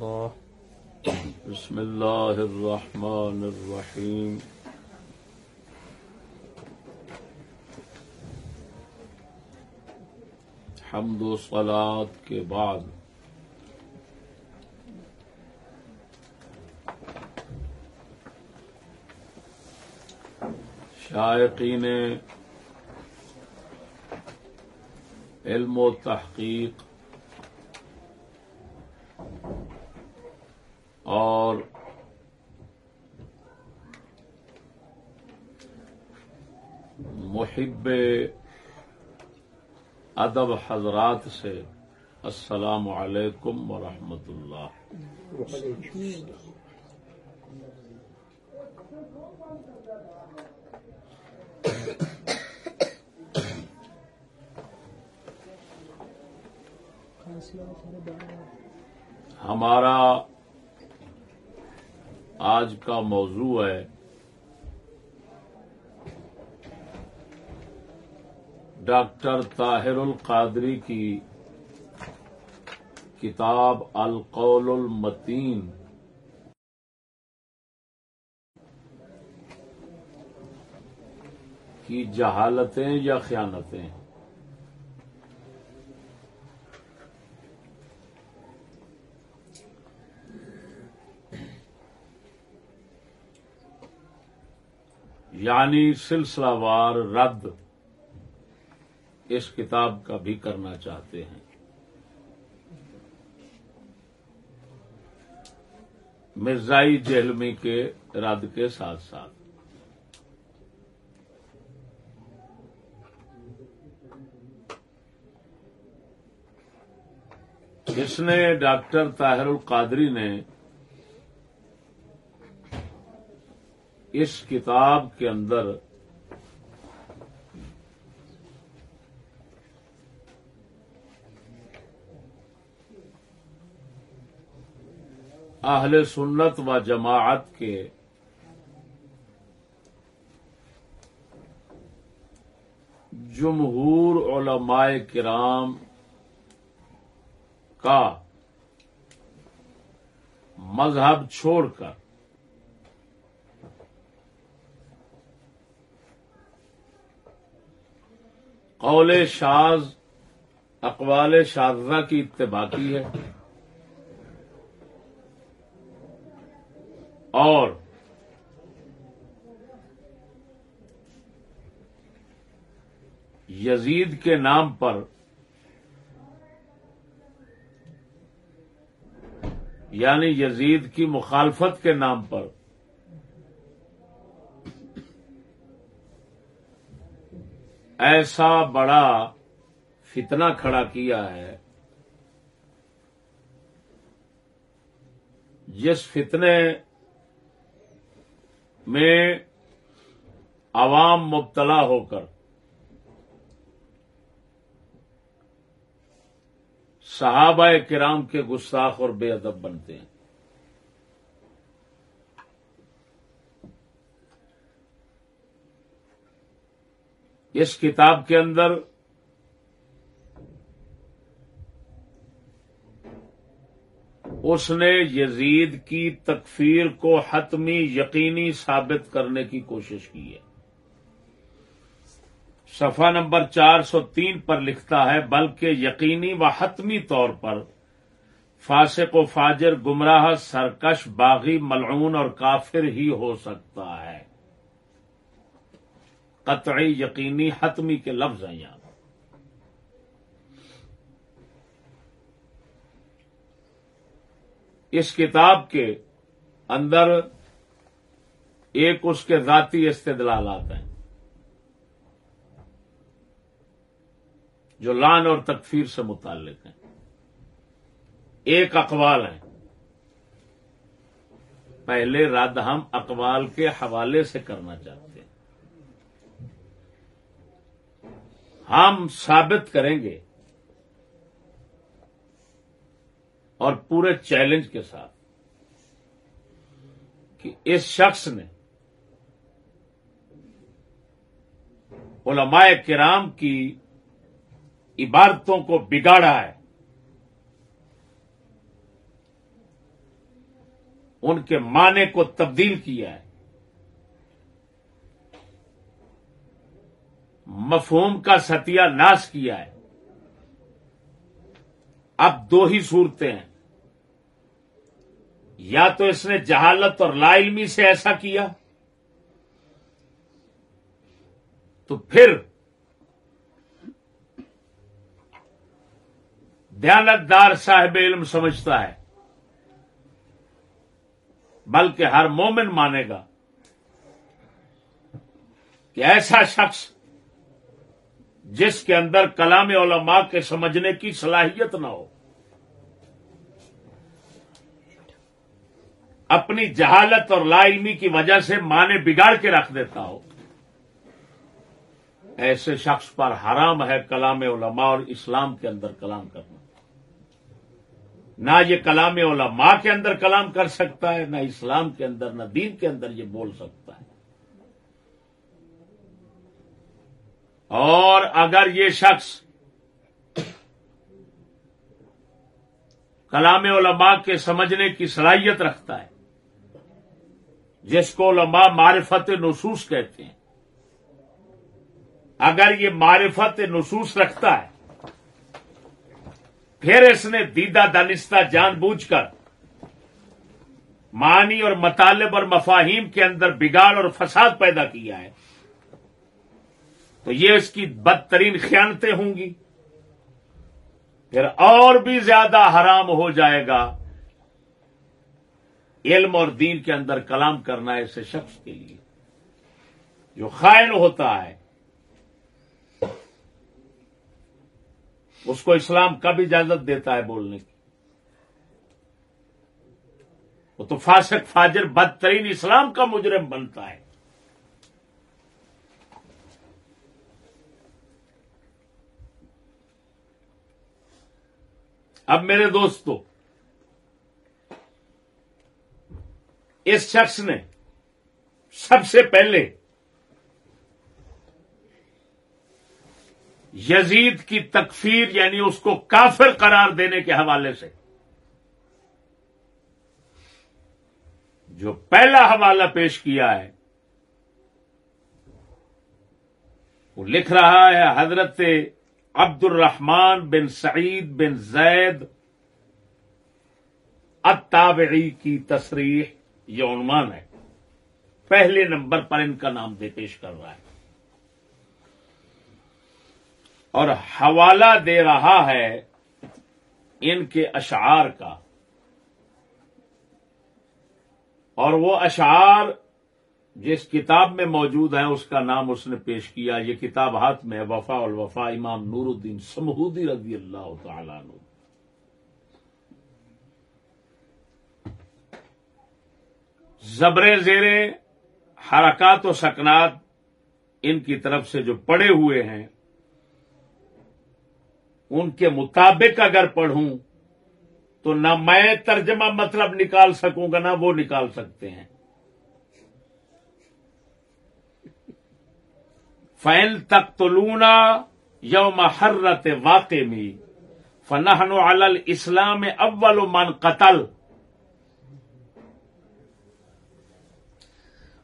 الله بسم الله الرحمن الرحيم حمد و صلات کے بعد۔ شائقین علم و تحقیق۔ اور محب ادب حضرات سے السلام علیکم ورحمۃ اللہ۔ ہمارا آج کا موضوع ہے ڈاکٹر طاہر القادری کی کتاب القول المتین۔ کی جہالتیں یا خیانتیں؟ یعنی سلسلہ وار رد اس کتاب کا بھی کرنا چاہتے ہیں۔ مرزائی جہلمی کے رد کے ساتھ ساتھ۔ اس نے ڈاکٹر طاہر القادری نے اس کتاب کے اندر اہل سنت و جماعت کے جمہور علماء کرام کا مذہب چھوڑ کر قول شاز اقوال شاذہ کی اتباع کی ہے۔ اور یزید کے نام پر یعنی یزید کی مخالفت کے نام پر ایسا بڑا فتنہ کھڑا کیا ہے جس فتنے میں عوام مبتلا ہو کر صحابہ کرام کے گستاخ اور بے ادب بنتے ہیں۔ اس کتاب کے اندر اس نے یزید کی تکفیر کو حتمی یقینی ثابت کرنے کی کوشش کی ہے۔ صفحہ نمبر چار سو تین پر لکھتا ہے، بلکہ یقینی و حتمی طور پر فاسق و فاجر گمراہ، سرکش، باغی، ملعون اور کافر ہی ہو سکتا ہے۔ قطعی یقینی حتمی کے لفظ ہیں یہاں اس کتاب کے اندر ایک اس کے ذاتی استدلالات ہیں۔ جو لان اور تکفیر سے متعلق ہیں۔ ایک اقوال ہیں۔ پہلے رد ہم اقوال کے حوالے سے کرنا چاہتے ہیں۔ ہم ثابت کریں گے اور پورے چیلنج کے ساتھ کہ اس شخص نے علماء کرام کی عبارتوں کو بگاڑا ہے۔ ان کے معنی کو تبدیل کیا ہے۔ مفہوم کا ستیہ ناش کیا ہے۔ اب دو ہی صورتیں ہیں۔ یا تو اس نے جہالت اور لا علمی سے ایسا کیا۔ تو پھر دیانتدار صاحب علم سمجھتا ہے۔ بلکہ ہر مومن مانے گا کہ ایسا شخص جس کے اندر کلام علماء کے سمجھنے کی صلاحیت نہ ہو۔ اپنی جہالت اور لا علمی کی وجہ سے مانے بگاڑ کے رکھ دیتا ہو۔ ایسے شخص پر حرام ہے کلام علماء اور اسلام کے اندر کلام کرنا۔ نہ یہ کلام علماء کے اندر کلام کر سکتا ہے، نہ اسلام کے اندر، نہ دین کے اندر یہ بول سکتا ہے۔ اور اگر یہ شخص کلام علماء کے سمجھنے کی صلاحیت رکھتا ہے، جس کو علماء معرفت نصوص کہتے ہیں، اگر یہ معرفت نصوص رکھتا ہے، پھر اس نے دیدہ دانستہ جان بوجھ کر معنی اور مطالب اور مفاہیم کے اندر بگاڑ اور فساد پیدا کیا ہے۔ تو یہ اس کی بدترین خیانتیں ہوں گی۔ پھر اور بھی زیادہ حرام ہو جائے گا۔ علم اور دین کے اندر کلام کرنا ایسے شخص کے لیے۔ جو خائن ہوتا ہے، اس کو اسلام کب اجازت دیتا ہے بولنے کی؟ وہ تو فاسق، فاجر، بدترین اسلام کا مجرم بنتا ہے۔ اب میرے دوستو، اس شخص نے سب سے پہلے یزید کی تکفیر یعنی اس کو کافر قرار دینے کے حوالے سے، جو پہلا حوالہ پیش کیا ہے، وہ لکھ رہا ہے حضرت عبد الرحمان بن سعید بن زید، التابعی کی تصریح یہ عنوان ہے۔ پہلے نمبر پر ان کا نام دے پیش کر رہا ہے۔ اور حوالہ دے رہا ہے ان کے اشعار کا۔ اور وہ اشعار جس کتاب میں موجود ہے اس کا نام اس نے پیش کیا۔ یہ کتاب ہاتھ میں وفا الوفا امام نور الدین سمہودی رضی اللہ تعالی عنہ۔ زبر زیر حرکات و سکنات ان کی طرف سے جو پڑے ہوئے ہیں، ان کے مطابق اگر پڑھوں تو نہ میں ترجمہ مطلب نکال سکوں گا، نہ وہ نکال سکتے ہیں۔ فیل تک تو لونا یوم حرت واقع میں فنحن علی اسلام اول من قتل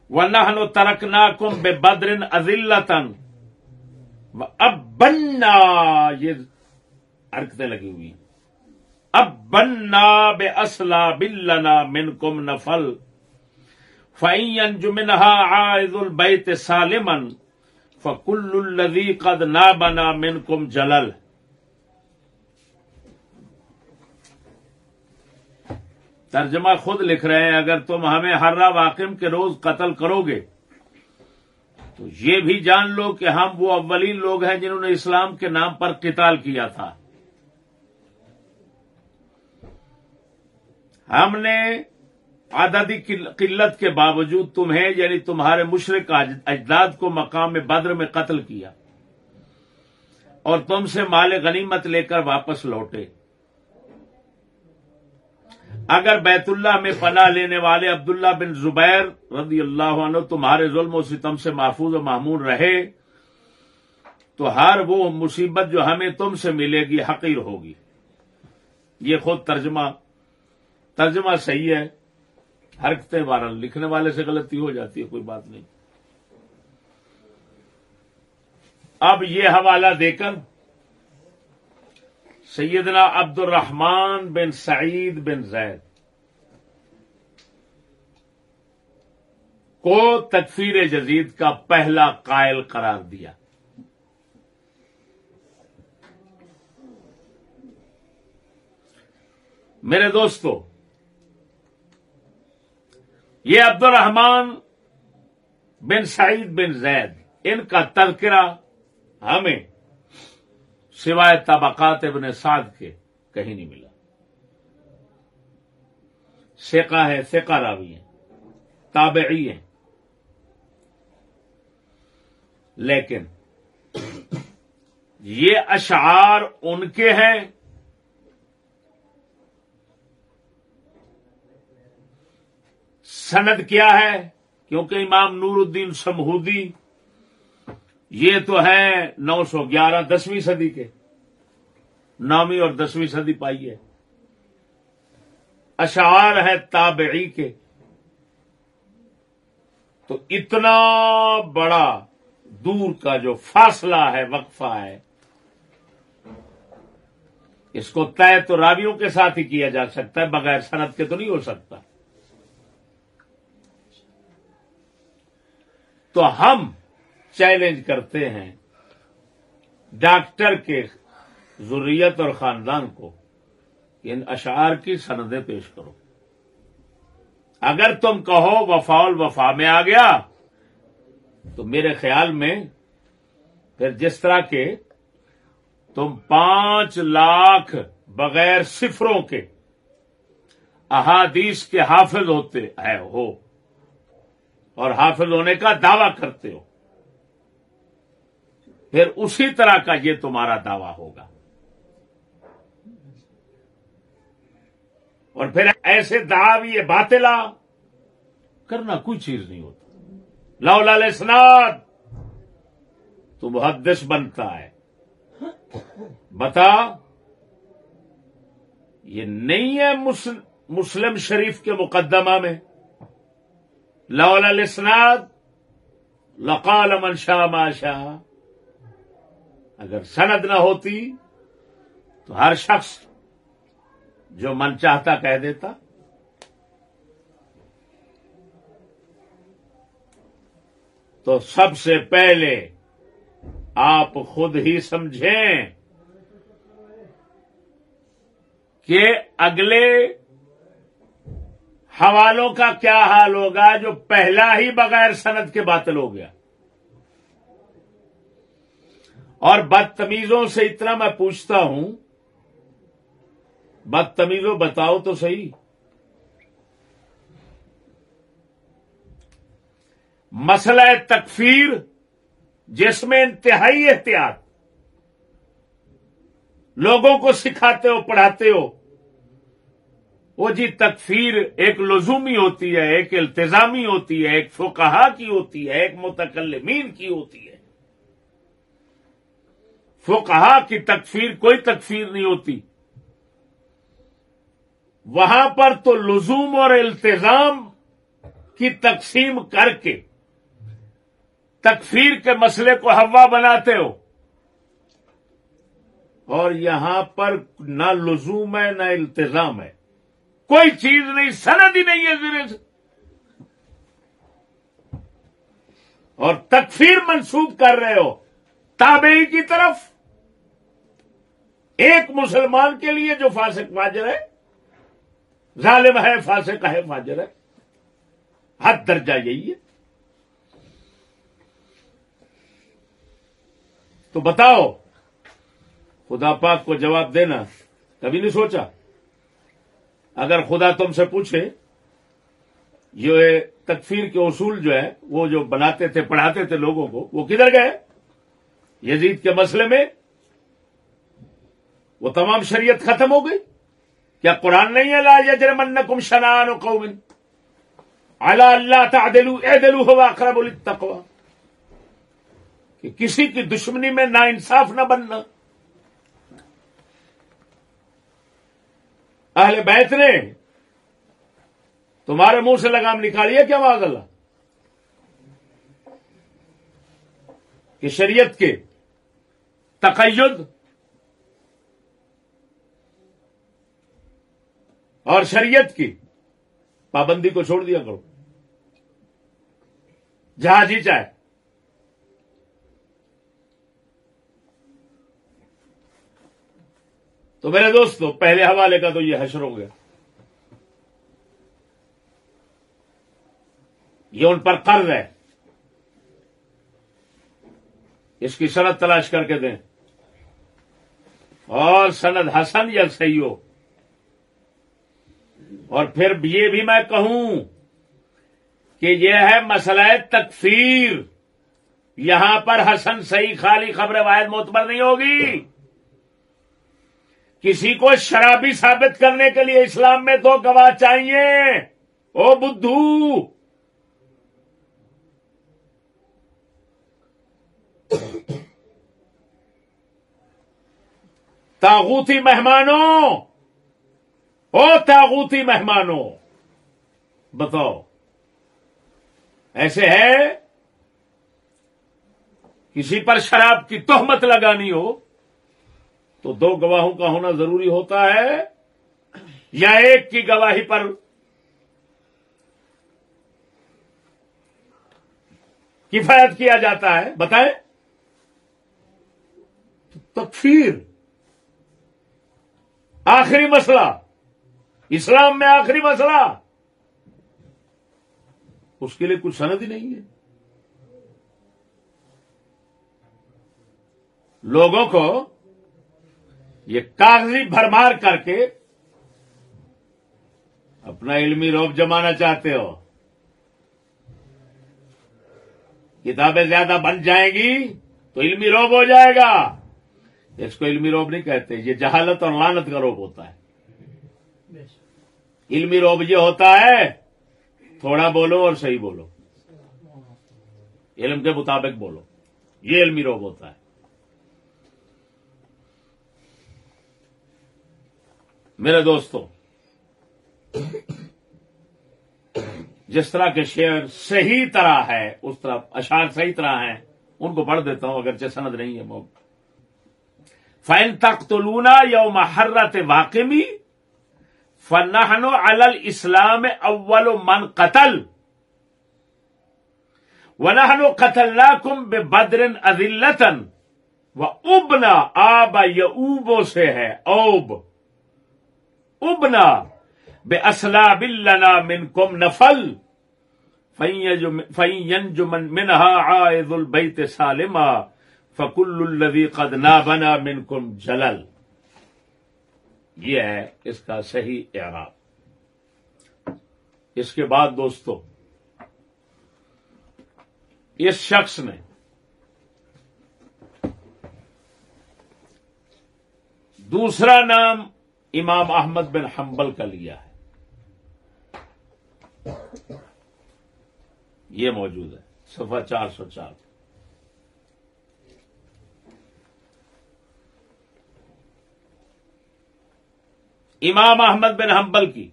ونحن ترکناکم بے بدرن ازلتن اب بننا یہ حرکتیں لگی ہوئی اب بننا بے اسلح بلنا من کم نفل فعین جمنہا عائد البیت سالمن فکل الدی قد نہ بنا من کم جلل. ترجمہ خود لکھ رہے ہیں، اگر تم ہمیں ہر واقم کے روز قتل کرو گے تو یہ بھی جان لو کہ ہم وہ اولین لوگ ہیں جنہوں نے اسلام کے نام پر قتال کیا تھا۔ ہم نے آدادی قلت کے باوجود تمہیں یعنی تمہارے مشرق اجداد کو مقام بدر میں قتل کیا۔ اور تم سے مال غنیمت لے کر واپس لوٹے۔ اگر بیت اللہ میں پناہ لینے والے عبداللہ بن زبیر رضی اللہ عنہ تمہارے ظلم و ستم سے محفوظ و معمول رہے، تو ہر وہ مصیبت جو ہمیں تم سے ملے گی حقیر ہوگی۔ یہ خود ترجمہ ترجمہ صحیح ہے۔ حرکتیں بارہ لکھنے والے سے غلطی ہو جاتی ہے، کوئی بات نہیں۔ اب یہ حوالہ دے کر سیدنا عبد الرحمان بن سعید بن زید کو تکفیر جدید کا پہلا قائل قرار دیا۔ میرے دوستو یہ عبد الرحمان بن سعید بن زید، ان کا تذکرہ ہمیں سوائے طبقات ابن سعد کے کہیں نہیں ملا۔ سیکا ہے سیکا راوی ہے تابعی ہیں۔ لیکن یہ اشعار ان کے ہیں سند کیا ہے کیونکہ امام نور الدین سمہودی، یہ تو ہے نو سو گیارہ دسویں صدی کے، نویں اور دسویں صدی پائی ہے۔ اشعار ہے تابعی کے۔ تو اتنا بڑا دور کا جو فاصلہ ہے، وقفہ ہے، اس کو طے تو راویوں کے ساتھ ہی کیا جا سکتا ہے، بغیر صنعت کے تو نہیں ہو سکتا۔ تو ہم چیلنج کرتے ہیں ڈاکٹر کے ضروریت اور خاندان کو ان اشعار کی سندیں پیش کرو۔ اگر تم کہو وفاول وفا میں آ گیا، تو میرے خیال میں پھر جس طرح کے تم پانچ لاکھ بغیر صفروں کے احادیث کے حافظ ہوتے ہے ہو اور حافظ ہونے کا دعوی کرتے ہو۔ پھر اسی طرح کا یہ تمہارا دعویٰ ہوگا۔ اور پھر ایسے دعوی باطلا کرنا کوئی چیز نہیں ہوتا۔ لو لال اسناد۔ تو محدث بنتا ہے۔ بتا۔ یہ نہیں ہے مسلم شریف کے مقدمہ میں۔ لولا الاسناد لقال من شاہ ما شاہ اگر سند نہ ہوتی تو ہر شخص جو من چاہتا کہہ دیتا. تو سب سے پہلے آپ خود ہی سمجھیں کہ اگلے حوالوں کا کیا حال ہوگا جو پہلا ہی بغیر صنعت کے باطل ہو گیا؟ اور بدتمیزوں سے اتنا میں پوچھتا ہوں، بدتمیزوں بتاؤ تو صحیح۔ مسئلہ تکفیر، جس میں انتہائی احتیاط۔ لوگوں کو سکھاتے ہو، پڑھاتے ہو وہ جی تکفیر ایک لزومی ہوتی ہے، ایک التظامی ہوتی ہے، ایک فقہا کی ہوتی ہے، ایک متکلمین کی ہوتی ہے۔ فقہا کی تکفیر کوئی تکفیر نہیں ہوتی۔ وہاں پر تو لزوم اور التظام کی تقسیم کر کے تکفیر کے مسئلے کو ہوا بناتے ہو۔ اور یہاں پر نہ لزوم ہے، نہ التظام ہے۔ کوئی چیز نہیں، سند ہی نہیں ہے زیرے سے۔ اور تکفیر منسوخ کر رہے ہو، تابعی کی طرف۔ ایک مسلمان کے لیے جو فاسق فاجر ہے، ظالم ہے، فاسق ہے، فاجر ہے۔ حد درجہ یہی ہے۔ تو بتاؤ، خدا پاک کو جواب دینا، کبھی نہیں سوچا؟ اگر خدا تم سے پوچھے، یہ تکفیر کے اصول جو ہے وہ جو بناتے تھے، پڑھاتے تھے لوگوں کو، وہ کدھر گئے؟ یزید کے مسئلے میں وہ تمام شریعت ختم ہو گئی؟ کیا قرآن نہیں ہے لا یجرمن کم شنان قوم؟ اللہ اللہ تعدلو اے دلو ہوا خراب کہ کسی کی دشمنی میں نا انصاف نہ بننا۔ اہل بیت نے تمہارے منہ سے لگام نکالیے کیا معذ اللہ؟ کہ شریعت کے تقید اور شریعت کی پابندی کو چھوڑ دیا کرو۔ جہاں جی چاہے۔ تو میرے دوستوں پہلے حوالے کا تو یہ حشر ہو گیا۔ یہ ان پر قرض ہے۔ اس کی سند تلاش کر کے دیں۔ اور سند حسن یا صحیح ہو اور پھر یہ بھی میں کہوں کہ یہ ہے مسئلہ تکفیر۔ یہاں پر حسن صحیح خالی خبر واحد معتبر نہیں ہوگی۔ کسی کو شرابی ثابت کرنے کے لیے اسلام میں تو گواہ چاہیے۔ او بدھو۔ تاغوتی مہمانوں۔ او تاغوتی مہمانوں۔ بتاؤ۔ ایسے ہے؟ کسی پر شراب کی تہمت لگانی ہو۔ تو دو گواہوں کا ہونا ضروری ہوتا ہے یا ایک کی گواہی پر کفایت کیا جاتا ہے؟ بتائیں۔ تکفیر۔ آخری مسئلہ۔ اسلام میں آخری مسئلہ۔ اس کے لیے کچھ سند ہی نہیں ہے۔ لوگوں کو یہ کاغذی بھرمار کر کے اپنا علمی روپ جمانا چاہتے ہو۔ کتابیں زیادہ بن جائیں گی تو علمی روب ہو جائے گا۔ اس کو علمی روب نہیں کہتے، یہ جہالت اور لانت کا روب ہوتا ہے۔ علمی روب یہ ہوتا ہے، تھوڑا بولو اور صحیح بولو۔ علم کے مطابق بولو۔ یہ علمی روب ہوتا ہے۔ میرے دوستوں جس طرح کے شعر صحیح طرح ہے، اس طرح اشعار صحیح طرح ہیں، ان کو پڑھ دیتا ہوں، اگرچہ سند نہیں ہے فین تخت لونا یوم حرت واقعی فنحن الل اسلام اول من قتل۔ ونحن قتلناکم بے بدرن ادلتن و ابنا آب یوبو سے ہے اوب ابنا بے اسلا بلنا من کم نفل فین جو منہا عائد البیت سالما فکل الذی قد نا بنا من کم جلل۔ یہ ہے اس کا صحیح اعراب۔ اس کے بعد دوستو، اس شخص نے دوسرا نام امام احمد بن حنبل کا لیا ہے۔ یہ موجود ہے، صفحہ چار سو چار۔ امام احمد بن حنبل کی۔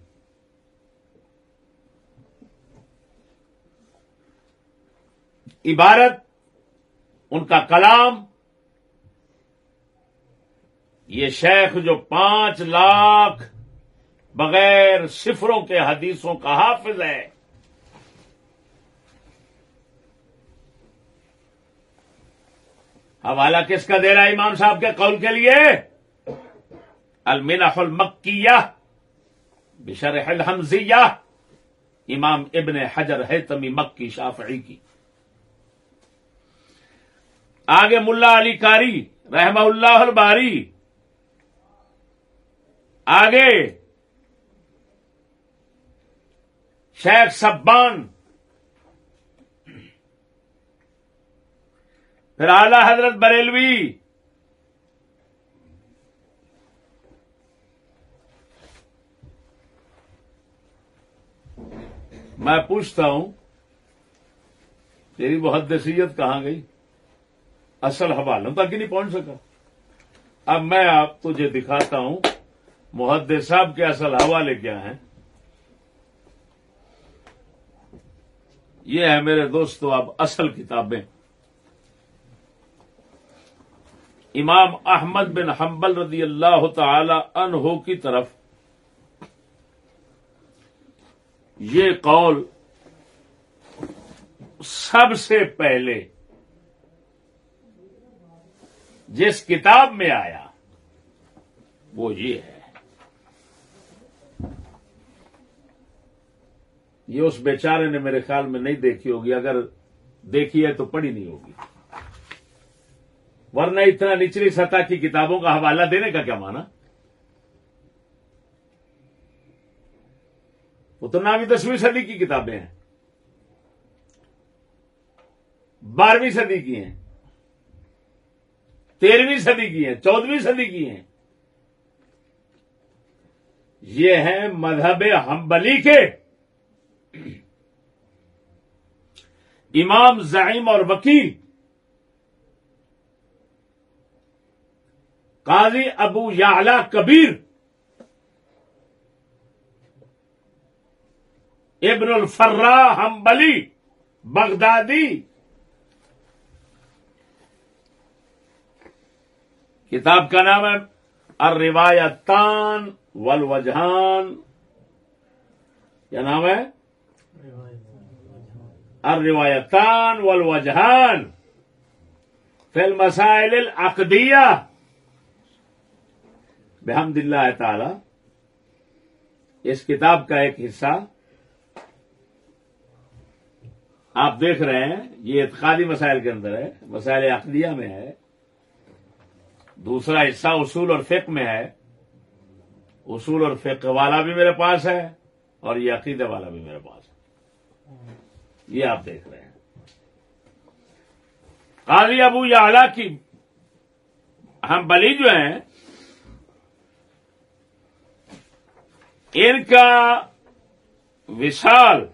عبارت، ان کا کلام یہ شیخ جو پانچ لاکھ بغیر صفروں کے حدیثوں کا حافظ ہے۔ حوالہ کس کا دے رہا ہے امام صاحب کے قول کے لیے؟ المنح المکیہ بشرح الحمزیہ، امام ابن حجر ہے تمی مکی شافعی کی۔ آگے ملا علی کاری رحمہ اللہ الباری آگے۔ شیخ سبان پھر اعلی حضرت بریلوی۔ میں پوچھتا ہوں، تیری محدثیت کہاں گئی؟ اصل حوالوں تک ہی نہیں پہنچ سکا۔ اب میں آپ تجھے دکھاتا ہوں محدث صاحب کے اصل حوالے کیا ہیں؟ یہ ہے میرے دوستو، اب اصل کتابیں۔ امام احمد بن حنبل رضی اللہ تعالی عنہ کی طرف یہ قول سب سے پہلے جس کتاب میں آیا وہ یہ ہے۔ یہ اس بیچارے نے میرے خیال میں نہیں دیکھی ہوگی۔ اگر دیکھی ہے تو پڑھی نہیں ہوگی۔ ورنہ اتنا نچلی سطح کی کتابوں کا حوالہ دینے کا کیا مانا وہ تو نامی دسویں صدی کی کتابیں ہیں۔ بارہویں صدی کی ہیں۔ تیرہویں صدی کی ہیں۔ چودہویں صدی کی ہیں۔ یہ ہیں مذہب ہمبلی کے امام زعیم اور وکیل۔ قاضی ابو یا کبیر۔ ابن الفرا ہمبلی بغدادی۔ کتاب کا نام ہے الروایتان والوجہان۔ کیا نام ہے الروایتان والوجہان فی المسائل العقدیہ بحمد اللہ تعالی، اس کتاب کا ایک حصہ آپ دیکھ رہے ہیں، یہ اعتقادی مسائل کے اندر ہے، مسائل عقدیہ میں ہے، دوسرا حصہ اصول اور فقہ میں ہے، اصول اور فقہ والا بھی میرے پاس ہے اور یہ عقیدے والا بھی میرے پاس ہے۔ یہ آپ دیکھ رہے ہیں۔ قاضی ابو یا کی ہم بلی جو ہیں، ان کا وشال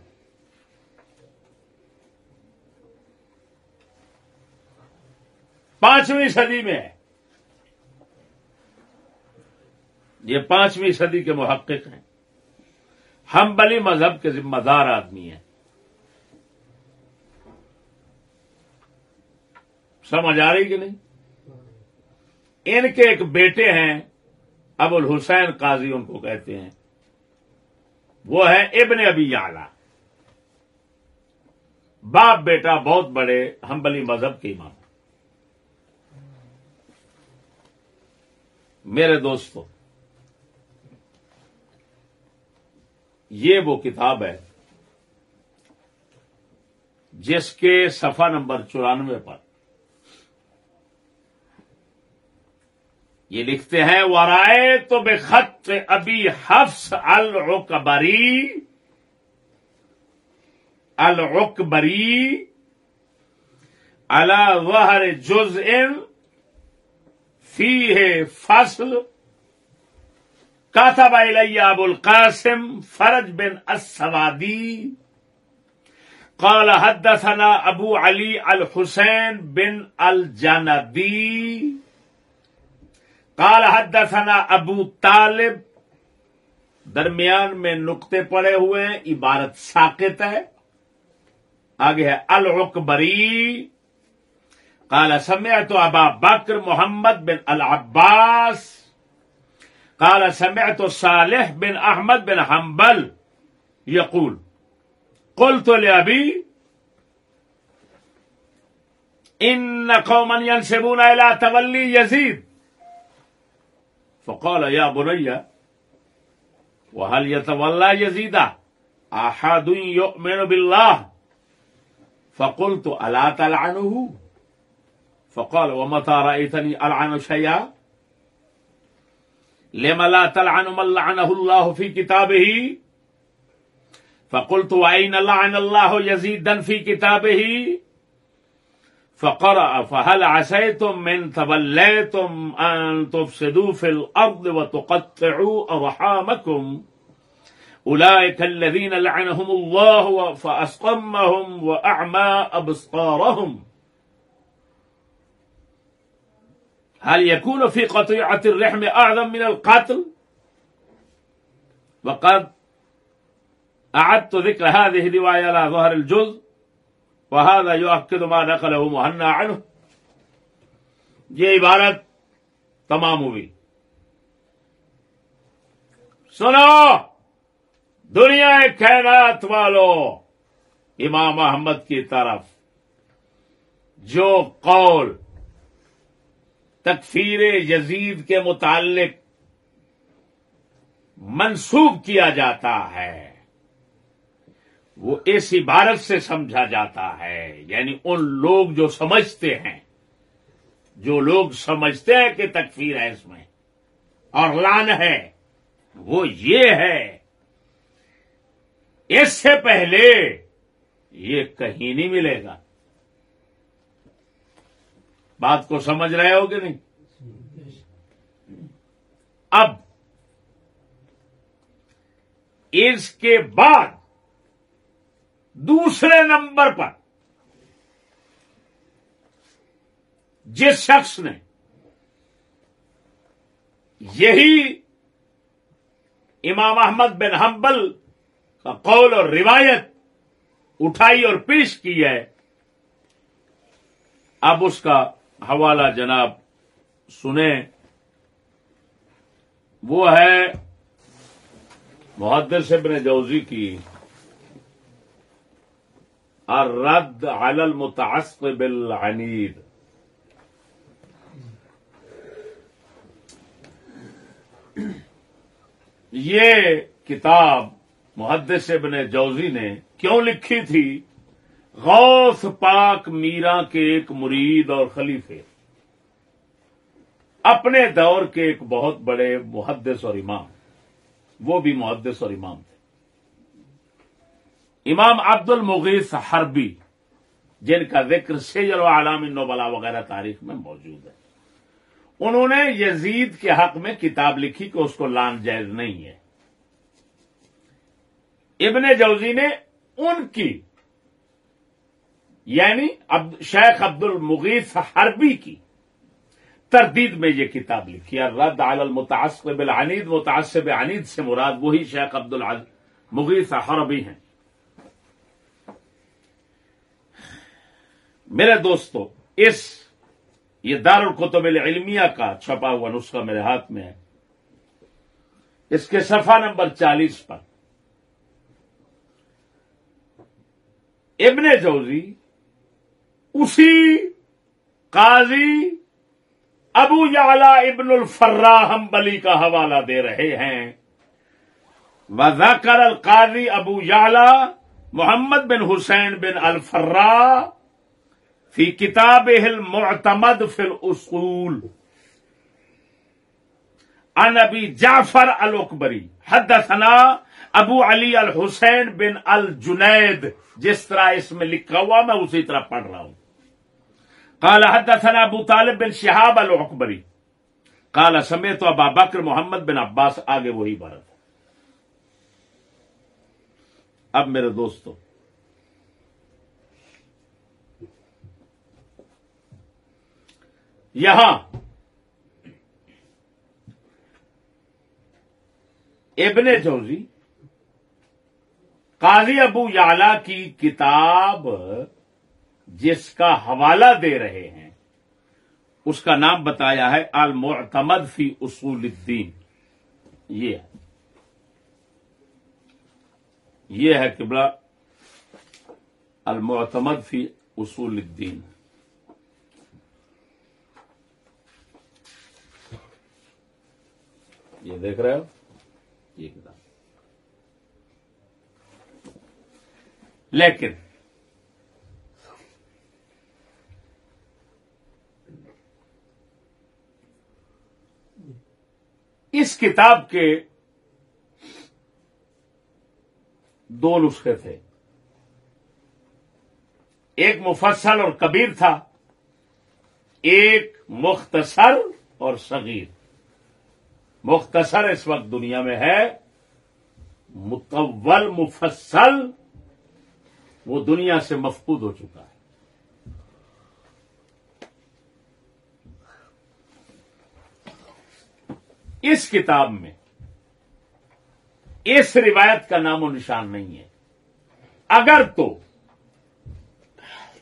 پانچویں صدی میں ہے۔ یہ پانچویں صدی کے محقق ہیں۔ ہم بلی مذہب کے ذمہ دار آدمی ہیں۔ سمجھ آ رہی کہ نہیں؟ ان کے ایک بیٹے ہیں، ابو الحسین قاضی ان کو کہتے ہیں۔ وہ ہے ابن ابی اعلی باپ بیٹا بہت بڑے ہمبلی مذہب کے امام۔ میرے دوستوں یہ وہ کتاب ہے جس کے صفحہ نمبر چورانوے پر یہ لکھتے ہیں ورائے تو بے خط ابھی حفظ العقبری العقبری اللہ وحر جز فی ہے فصل۔ کاتب الیہ ابو القاسم فرج بن السوادی قال حدثنا ابو علی الحسین بن الجاندی قال حدثنا ابو طالب، درمیان میں نقطے پڑے ہوئے ہیں عبارت ساکت ہے۔ آگے ہے، العقبری، قال سمعت ابا بکر محمد بن العباس، قال سمعت صالح بن احمد بن حنبل يقول قلت لأبي إن قوما ينسبون إلى تولي يزيد فقال يا بني وهل يتولى يزيد؟ أحد يؤمن بالله؟ فقلت ألا تلعنه؟ فقال ومتى رأيتني ألعن شيئا؟ لم لا تلعن من لعنه الله في كتابه؟ فقلت وأين لعن الله يزيدا في كتابه؟ فقرأ فهل عسيتم من توليتم أن تفسدوا في الأرض وتقطعوا أرحامكم؟ أولئك الذين لعنهم الله فأسقمهم وأعمى أبصارهم. هل يكون في قطيعة الرحم أعظم من القتل؟ وقد أعدت ذكر هذه الرواية على ظهر الجزء. وہاں جو عقد ما نقل ہو محنا یہ عبارت تمام ہوئی. سنو! دنیا خیرات والوں امام احمد کی طرف جو قول تکفیر یزید کے متعلق منسوب کیا جاتا ہے وہ اس عبارت سے سمجھا جاتا ہے۔ یعنی ان لوگ جو سمجھتے ہیں، جو لوگ سمجھتے ہیں کہ تکفیر ہے اس میں، اور لان ہے، وہ یہ ہے۔ اس سے پہلے یہ کہیں نہیں ملے گا۔ بات کو سمجھ رہے ہو کہ نہیں؟ اب اس کے بعد دوسرے نمبر پر جس شخص نے یہی امام احمد بن حنبل کا قول اور روایت اٹھائی اور پیش کی ہے، اب اس کا حوالہ جناب سنیں۔ وہ ہے محدث ابن جوزی کی۔ الرد على المتعصب العنید یہ کتاب محدث ابن جوزی نے کیوں لکھی تھی؟ غوث پاک میرا کے ایک مرید اور خلیفے۔ اپنے دور کے ایک بہت بڑے محدث اور امام۔ وہ بھی محدث اور امام تھے۔ امام عبد المغیث حربی، جن کا ذکر سیجل و علام نوبلا وغیرہ تاریخ میں موجود ہے۔ انہوں نے یزید کے حق میں کتاب لکھی کہ اس کو لان جائز نہیں ہے۔ ابن جوزی نے ان کی یعنی شیخ عبد المغیث حربی کی تردید میں یہ کتاب لکھی۔ ہے رد عال المتاثب العنید متاثب عنید سے مراد وہی شیخ عبد المغیث حربی ہیں۔ میرے دوستو، اس، یہ دار القتب العلمیہ کا چھپا ہوا نسخہ میرے ہاتھ میں ہے۔ اس کے صفحہ نمبر چالیس پر۔ ابن جوزی، اسی قاضی ابو یعلا ابن الفراہم بلی کا حوالہ دے رہے ہیں۔ وزاکر القاضی ابو یعلا محمد بن حسین بن الفرا فی کتاب المعتمد فی الاصول. ان ابی جعفر الاکبری. حدثنا ابو علی الحسین بن الجنید. جس طرح اس میں لکھا ہوا میں اسی طرح پڑھ رہا ہوں. قال حدثنا ابو طالب بن شہاب العقبری قال سمیت ابا بکر محمد بن عباس. آگے وہی بھرت اب میرے دوستو یہاں۔ ابن جوزی، قاضی ابو یالا کی کتاب جس کا حوالہ دے رہے ہیں، اس کا نام بتایا ہے المعتمد فی اصول الدین۔ یہ ہے۔ یہ ہے قبلہ المعتمد فی اصول الدین۔ یہ دیکھ رہے ہو؟ یہ کتاب۔ لیکن اس کتاب کے دو نسخے تھے۔ ایک مفصل اور کبیر تھا، ایک مختصر اور صغیر۔ مختصر اس وقت دنیا میں ہے متول مفصل، وہ دنیا سے مفقود ہو چکا ہے۔ اس کتاب میں، اس روایت کا نام و نشان نہیں ہے۔ اگر تو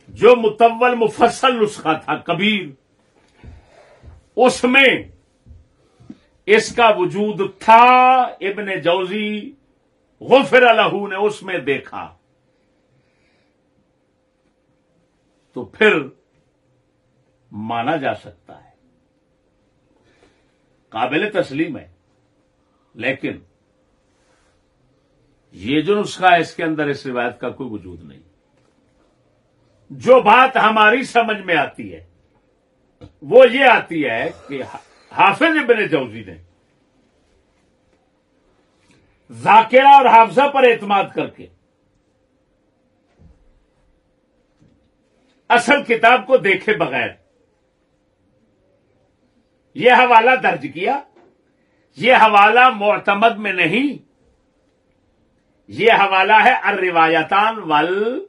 جو متول مفصل نسخہ تھا، کبیر، اس میں اس کا وجود تھا ابن جوزی، غفر الح نے اس میں دیکھا۔ تو پھر مانا جا سکتا ہے۔ قابل تسلیم ہے۔ لیکن یہ جو نسخہ ہے اس کے اندر اس روایت کا کوئی وجود نہیں۔ جو بات ہماری سمجھ میں آتی ہے، وہ یہ آتی ہے کہ حافظ ابن جوزی نے ذاکرہ اور حافظہ پر اعتماد کر کے اصل کتاب کو دیکھے بغیر یہ حوالہ درج کیا، یہ حوالہ معتمد میں نہیں، یہ حوالہ ہے الروایتان ول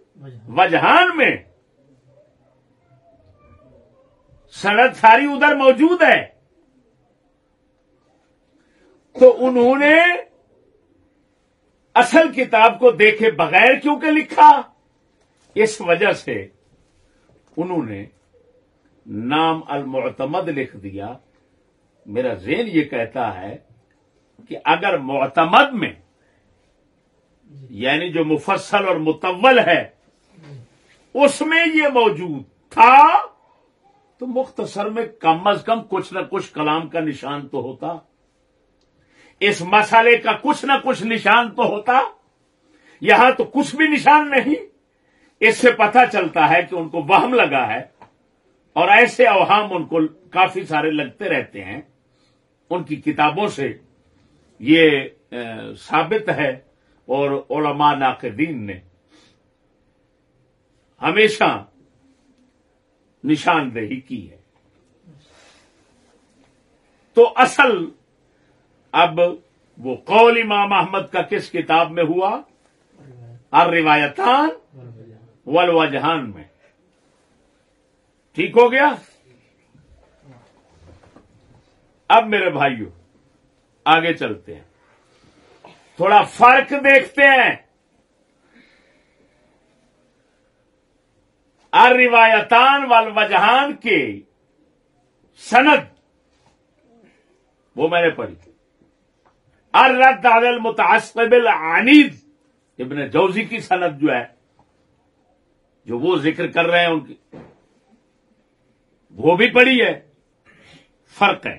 وجہان میں۔ سند ساری ادھر موجود ہے۔ تو انہوں نے اصل کتاب کو دیکھے بغیر کیونکہ لکھا؟ اس وجہ سے انہوں نے نام المعتمد لکھ دیا۔ میرا ذہن یہ کہتا ہے کہ اگر معتمد میں یعنی جو مفصل اور متول ہے، اس میں یہ موجود تھا، تو مختصر میں کم از کم کچھ نہ کچھ کلام کا نشان تو ہوتا۔ اس مسئلے کا کچھ نہ کچھ نشان تو ہوتا، یہاں تو کچھ بھی نشان نہیں۔ اس سے پتا چلتا ہے کہ ان کو وہم لگا ہے، اور ایسے اوہام ان کو کافی سارے لگتے رہتے ہیں۔ ان کی کتابوں سے یہ ثابت ہے، اور علماء ناقدین نے ہمیشہ نشاندہی کی ہے۔ تو اصل اب وہ قول امام احمد کا کس کتاب میں ہوا؟ اور روایتان ولوجہان میں۔ ٹھیک ہو گیا؟ اب میرے بھائیوں آگے چلتے ہیں۔ تھوڑا فرق دیکھتے ہیں۔ ار روایتان کے سند۔ وہ میں نے پڑھی۔ ار رد عدل متاثقبل ابن جوزی کی سند جو ہے، جو وہ ذکر کر رہے ہیں ان کی، وہ بھی پڑھی ہے، فرق ہے۔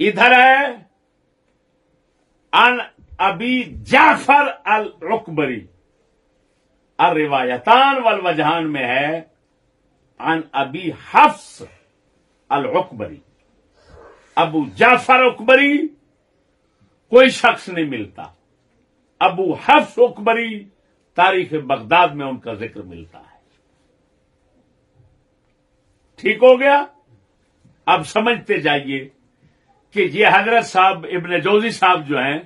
ادھر ہے ان ابی جعفر الرقبری الروایتان والوجہان میں ہے ان ابی حفص الرقبری ابو جعفر اکبری کوئی شخص نہیں ملتا۔ ابو حفص اکبری تاریخ بغداد میں ان کا ذکر ملتا ہے۔ ٹھیک ہو گیا؟ اب سمجھتے جائیے کہ یہ حضرت صاحب ابن جوزی صاحب جو ہیں،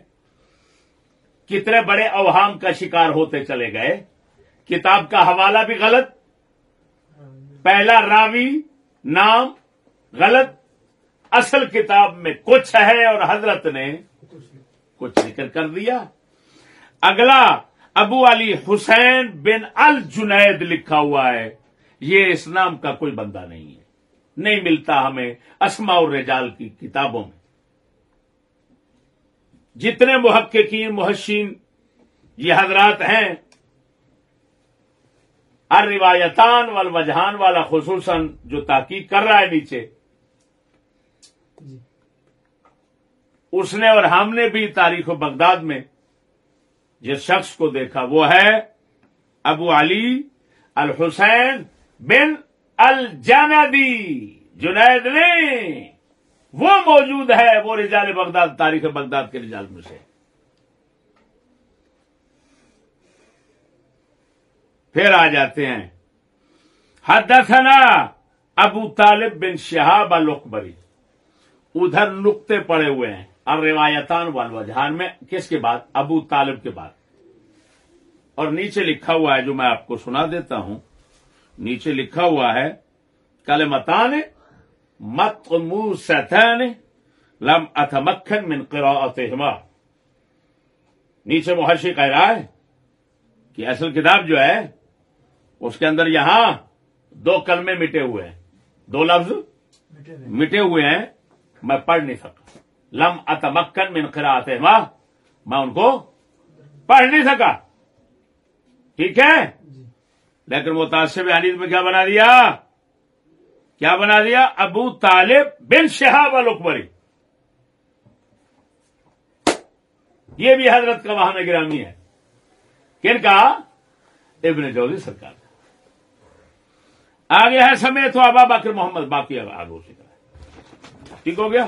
کتنے بڑے اوہام کا شکار ہوتے چلے گئے۔ کتاب کا حوالہ بھی غلط، پہلا راوی نام غلط اصل کتاب میں کچھ ہے اور حضرت نے کچھ ذکر کر دیا۔ اگلا ابو علی حسین بن الجنید لکھا ہوا ہے۔ یہ اس نام کا کوئی بندہ نہیں ہے۔ نہیں ملتا ہمیں اسما الرجال کی کتابوں میں۔ جتنے محققین، محشین، یہ حضرات ہیں۔ ہر روایتان وال وجہان والا خصوصاً جو تحقیق کر رہا ہے نیچے۔ اس نے اور ہم نے بھی تاریخ و بغداد میں جس شخص کو دیکھا وہ ہے ابو علی الحسین بن الجاندی جنید نے۔ وہ موجود ہے وہ رجال بغداد، تاریخ بغداد کے رجال میں سے۔ پھر آ جاتے ہیں۔ حدثنا ابو طالب بن شہاب القبری ادھر نقطے پڑے ہوئے ہیں۔ اور روایتان والوجہان میں کس کے بعد؟ ابو طالب کے بعد۔ اور نیچے لکھا ہوا ہے جو میں آپ کو سنا دیتا ہوں نیچے لکھا ہوا ہے کل متان مت ستین لم اتمکھن من قراءتہما۔ نیچے محرشی کہہ رہا ہے کہ اصل کتاب جو ہے اس کے اندر یہاں دو کلمے مٹے ہوئے ہیں۔ دو لفظ مٹے ہوئے ہیں۔ میں پڑھ نہیں سکا لم اتمکن من قرات ماں میں ان کو پڑھ نہیں سکا۔ ٹھیک ہے؟ لیکن وہ تاثر حدیث میں کیا بنا دیا؟ کیا بنا دیا؟ ابو طالب بن شہاب الکبری یہ بھی حضرت کا وہاں گرامی ہے۔ کن کا؟ ابن جوزی سرکار آگے ہے سمے تو ابا بکر محمد باقی آگے اسی طرح۔ ٹھیک ہو گیا؟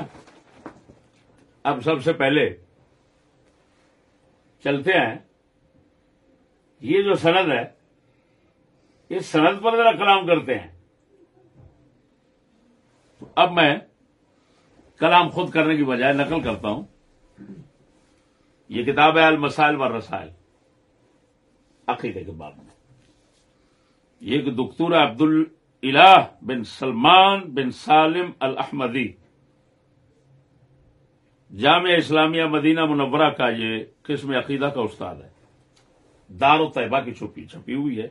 اب سب سے پہلے چلتے ہیں۔ یہ جو سند ہے، اس سند پر ذرا کلام کرتے ہیں۔ تو اب میں کلام خود کرنے کی بجائے نقل کرتا ہوں۔ یہ کتاب ہے المسائل و رسائل عقیدے کے باب میں۔ یہ ایک دکتور عبد الہ بن سلمان بن سالم الحمدی جامع اسلامیہ مدینہ منورہ کا یہ قسم عقیدہ کا استاد ہے۔ دار و طیبہ کی چھپی چھپی ہوئی ہے۔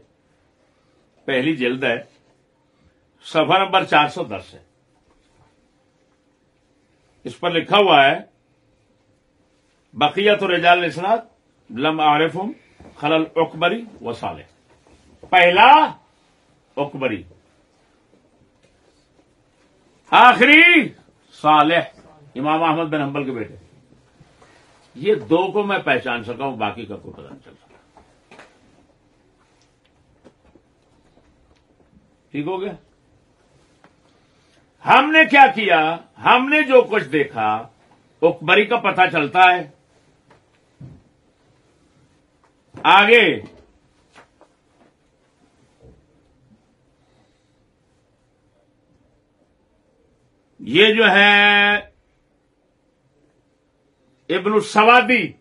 پہلی جلد ہے۔ سفر نمبر چار سو دس ہے۔ اس پر لکھا ہوا ہے بقیت رجال اسناد لم عارف خلل اکبری و صالح۔ پہلا اکبری۔ آخری صالح۔ امام احمد بن حنبل کے بیٹے۔ یہ دو کو میں پہچان سکا ہوں، باقی کا کوئی پتا نہیں چل سکا ٹھیک ہو گیا؟ ہم نے کیا کیا؟ ہم نے جو کچھ دیکھا اکبری کا پتہ چلتا ہے۔ آگے۔ یہ جو ہے ابن السوادی،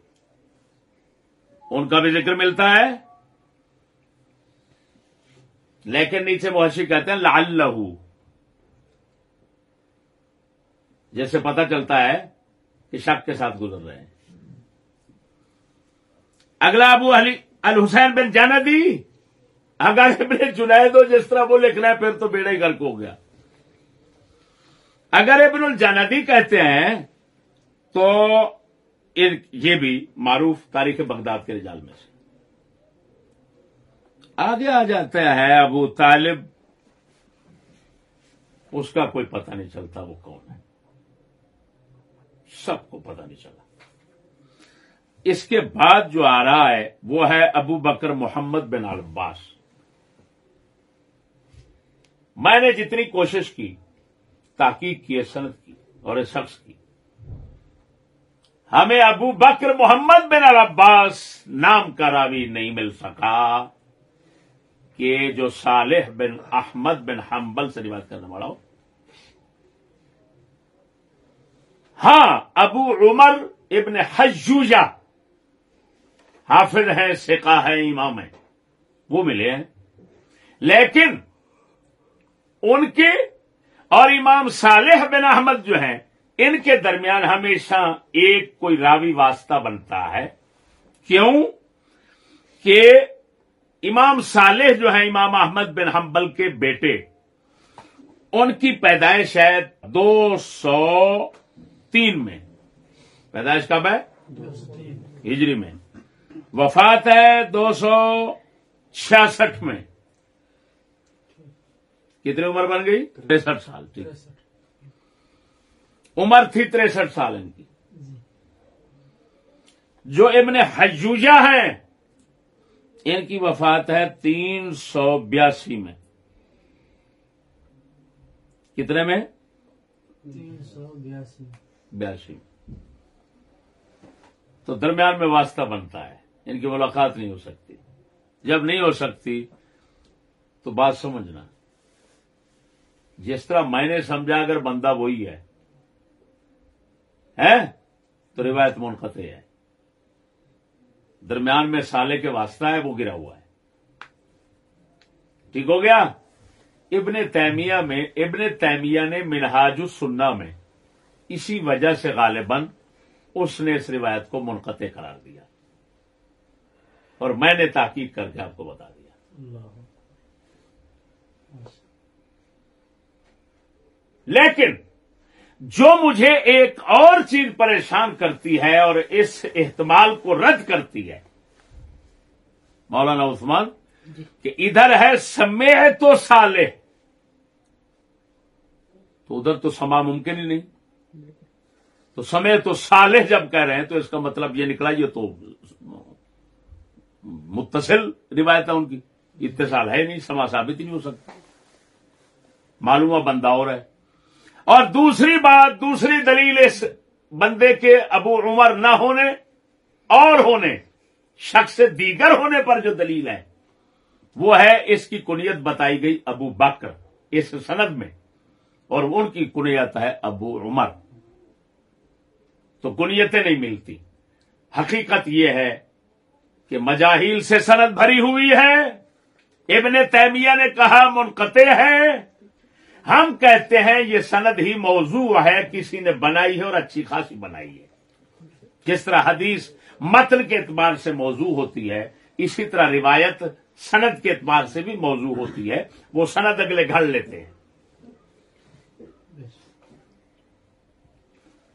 ان کا بھی ذکر ملتا ہے۔ لیکن نیچے محشی کہتے ہیں لال لہو جیسے پتا چلتا ہے کہ شک کے ساتھ گزر رہے ہیں۔ اگلا ابو علی الحسین بن جانا دی اگر ابن جنید ہو جس طرح وہ لکھنا ہے، پھر تو بیڑا ہی گلک ہو گیا۔ اگر ابن الجانادی کہتے ہیں، تو یہ بھی معروف تاریخ بغداد کے رجال میں سے۔ آگے آ جاتا ہے ابو طالب۔ اس کا کوئی پتہ نہیں چلتا وہ کون ہے۔ سب کو پتہ نہیں چلا۔ اس کے بعد جو آ رہا ہے وہ ہے ابو بکر محمد بن الباس میں نے جتنی کوشش کی، تحقیق کی، صنعت کی اور اس شخص کی ہمیں ابو بکر محمد بن العباس نام کا راوی نہیں مل سکا کہ جو صالح بن احمد بن حنبل سے روایت کرنے والا ہو۔ ہاں ابو عمر ابن حجوجہ حافظ ہیں سکا ہے امام ہیں، وہ ملے ہیں۔ لیکن ان کے اور امام صالح بن احمد جو ہیں ان کے درمیان ہمیشہ ایک کوئی راوی واسطہ بنتا ہے۔ کیوں؟ کہ امام صالح جو ہیں، امام احمد بن حنبل کے بیٹے، ان کی پیدائش ہے دو سو تین میں۔ پیدائش کب ہے؟ ہجری میں۔ وفات ہے دو سو چھیاسٹھ میں۔ کتنی عمر بن گئی؟ تریسٹھ سال، ٹھیک۔ عمر تھی تریسٹھ سال ان کی۔ جو ابن حجوجہ ہیں ان کی وفات ہے تین سو بیاسی میں۔ کتنے میں؟ تین سو بیاسی۔ بیاسی۔ تو درمیان میں واسطہ بنتا ہے۔ ان کی ملاقات نہیں ہو سکتی۔ جب نہیں ہو سکتی تو بات سمجھنا۔ جس طرح میں نے سمجھا اگر بندہ وہی ہے تو روایت منقطع ہے۔ درمیان میں سالے کے واسطہ ہے وہ گرا ہوا ہے۔ ٹھیک ہو گیا؟ ابن تیمیہ میں ابن تیمیہ نے منہاج السنہ میں اسی وجہ سے غالباً اس نے اس روایت کو منقطع قرار دیا۔ اور میں نے تحقیق کر کے آپ کو بتا دیا۔ لیکن جو مجھے ایک اور چیز پریشان کرتی ہے اور اس احتمال کو رد کرتی ہے۔ مولانا عثمان جی۔ کہ ادھر ہے سمے تو سالے تو ادھر تو سما ممکن ہی نہیں۔ تو سمے تو سالے جب کہہ رہے ہیں تو اس کا مطلب یہ نکلا یہ تو متصل روایت ہے ان کی۔ اتصال ہے نہیں سما ثابت ہی نہیں ہو سکتا۔ معلوم ہے بندہ اور ہے۔ اور دوسری بات، دوسری دلیل اس بندے کے ابو عمر نہ ہونے اور ہونے، شخص دیگر ہونے پر جو دلیل ہے وہ ہے اس کی کنیت بتائی گئی ابو بکر اس سند میں، اور ان کی کنیت ہے ابو عمر۔ تو کنیتیں نہیں ملتی۔ حقیقت یہ ہے کہ مجاہیل سے سند بھری ہوئی ہے، ابن تیمیہ نے کہا منقطع ہے ہم کہتے ہیں یہ سند ہی موضوع ہے، کسی نے بنائی ہے اور اچھی خاصی بنائی ہے۔ جس طرح حدیث متن کے اعتبار سے موضوع ہوتی ہے، اسی طرح روایت سند کے اعتبار سے بھی موضوع ہوتی ہے۔ وہ سند اگلے گھڑ لیتے ہیں۔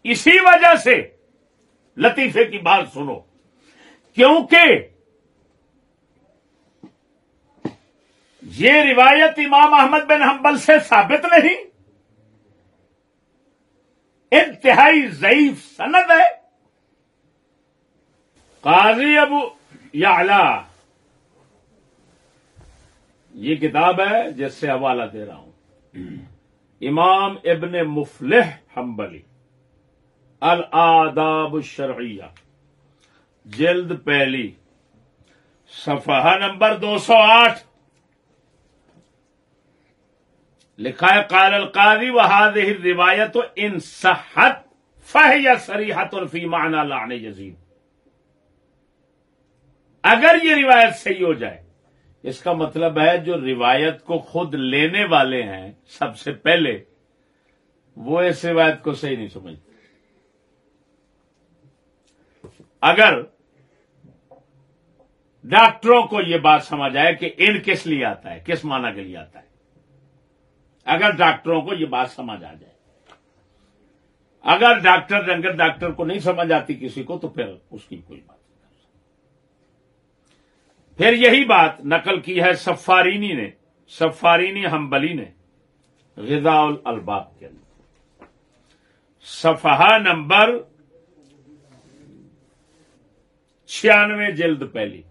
اسی وجہ سے لطیفے کی بات سنو، کیونکہ یہ روایت امام احمد بن حنبل سے ثابت نہیں۔ انتہائی ضعیف سند ہے۔ قاضی ابو یا یہ کتاب ہے جس سے حوالہ دے رہا ہوں۔ امام ابن مفلح حنبلی۔ الاداب الشرعیہ۔ جلد پہلی۔ صفحہ نمبر دو سو آٹھ۔ لکھا ہے، قال القاضی وہاد روایت ان صحت فہ یا سریحت اور فی معنی لانے یزید۔ اگر یہ روایت صحیح ہو جائے، اس کا مطلب ہے جو روایت کو خود لینے والے ہیں سب سے پہلے، وہ اس روایت کو صحیح نہیں سمجھتے۔ اگر ڈاکٹروں کو یہ بات سمجھ آئے کہ ان کس لیے آتا ہے، کس معنی کے لیے آتا ہے اگر ڈاکٹروں کو یہ بات سمجھ آ جائے۔ اگر ڈاکٹر اگر ڈاکٹر کو نہیں سمجھ آتی کسی کو، تو پھر اس کی کوئی بات نہیں پھر یہی بات نقل کی ہے سفارینی نے، سفارینی ہمبلی نے غذا الباب کے اندر۔ صفحہ نمبر چھیانوے جلد پہلی۔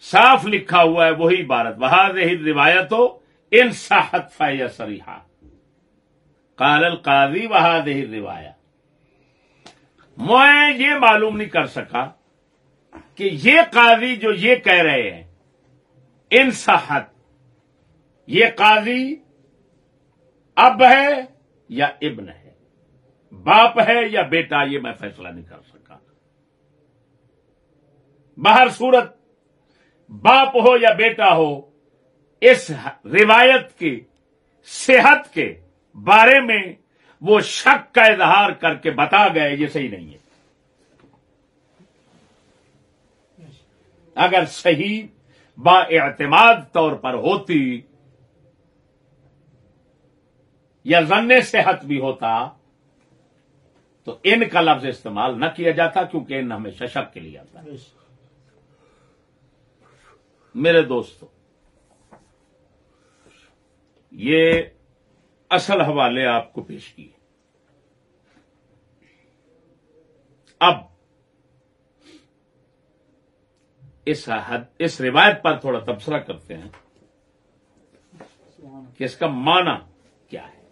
صاف لکھا ہوا ہے، وہی عبارت۔ بہاد روایت ہو ان صاحت فیا سریحا قال القاضی بہاد روایت میں یہ معلوم نہیں کر سکا کہ یہ قاضی جو یہ کہہ رہے ہیں، ان صحت یہ قاضی اب ہے یا ابن ہے؟ باپ ہے یا بیٹا، یہ میں فیصلہ نہیں کر سکا۔ باہر صورت، باپ ہو یا بیٹا ہو اس روایت کی صحت کے بارے میں وہ شک کا اظہار کر کے بتا گئے یہ صحیح نہیں ہے۔ اگر صحیح با اعتماد طور پر ہوتی یا ضن صحت بھی ہوتا تو ان کا لفظ استعمال نہ کیا جاتا کیونکہ ان ہمیشہ شک کے لیے آتا ہے۔ میرے دوستوں یہ اصل حوالے آپ کو پیش کیے۔ اب اس حد اس روایت پر تھوڑا تبصرہ کرتے ہیں کہ اس کا معنی کیا ہے۔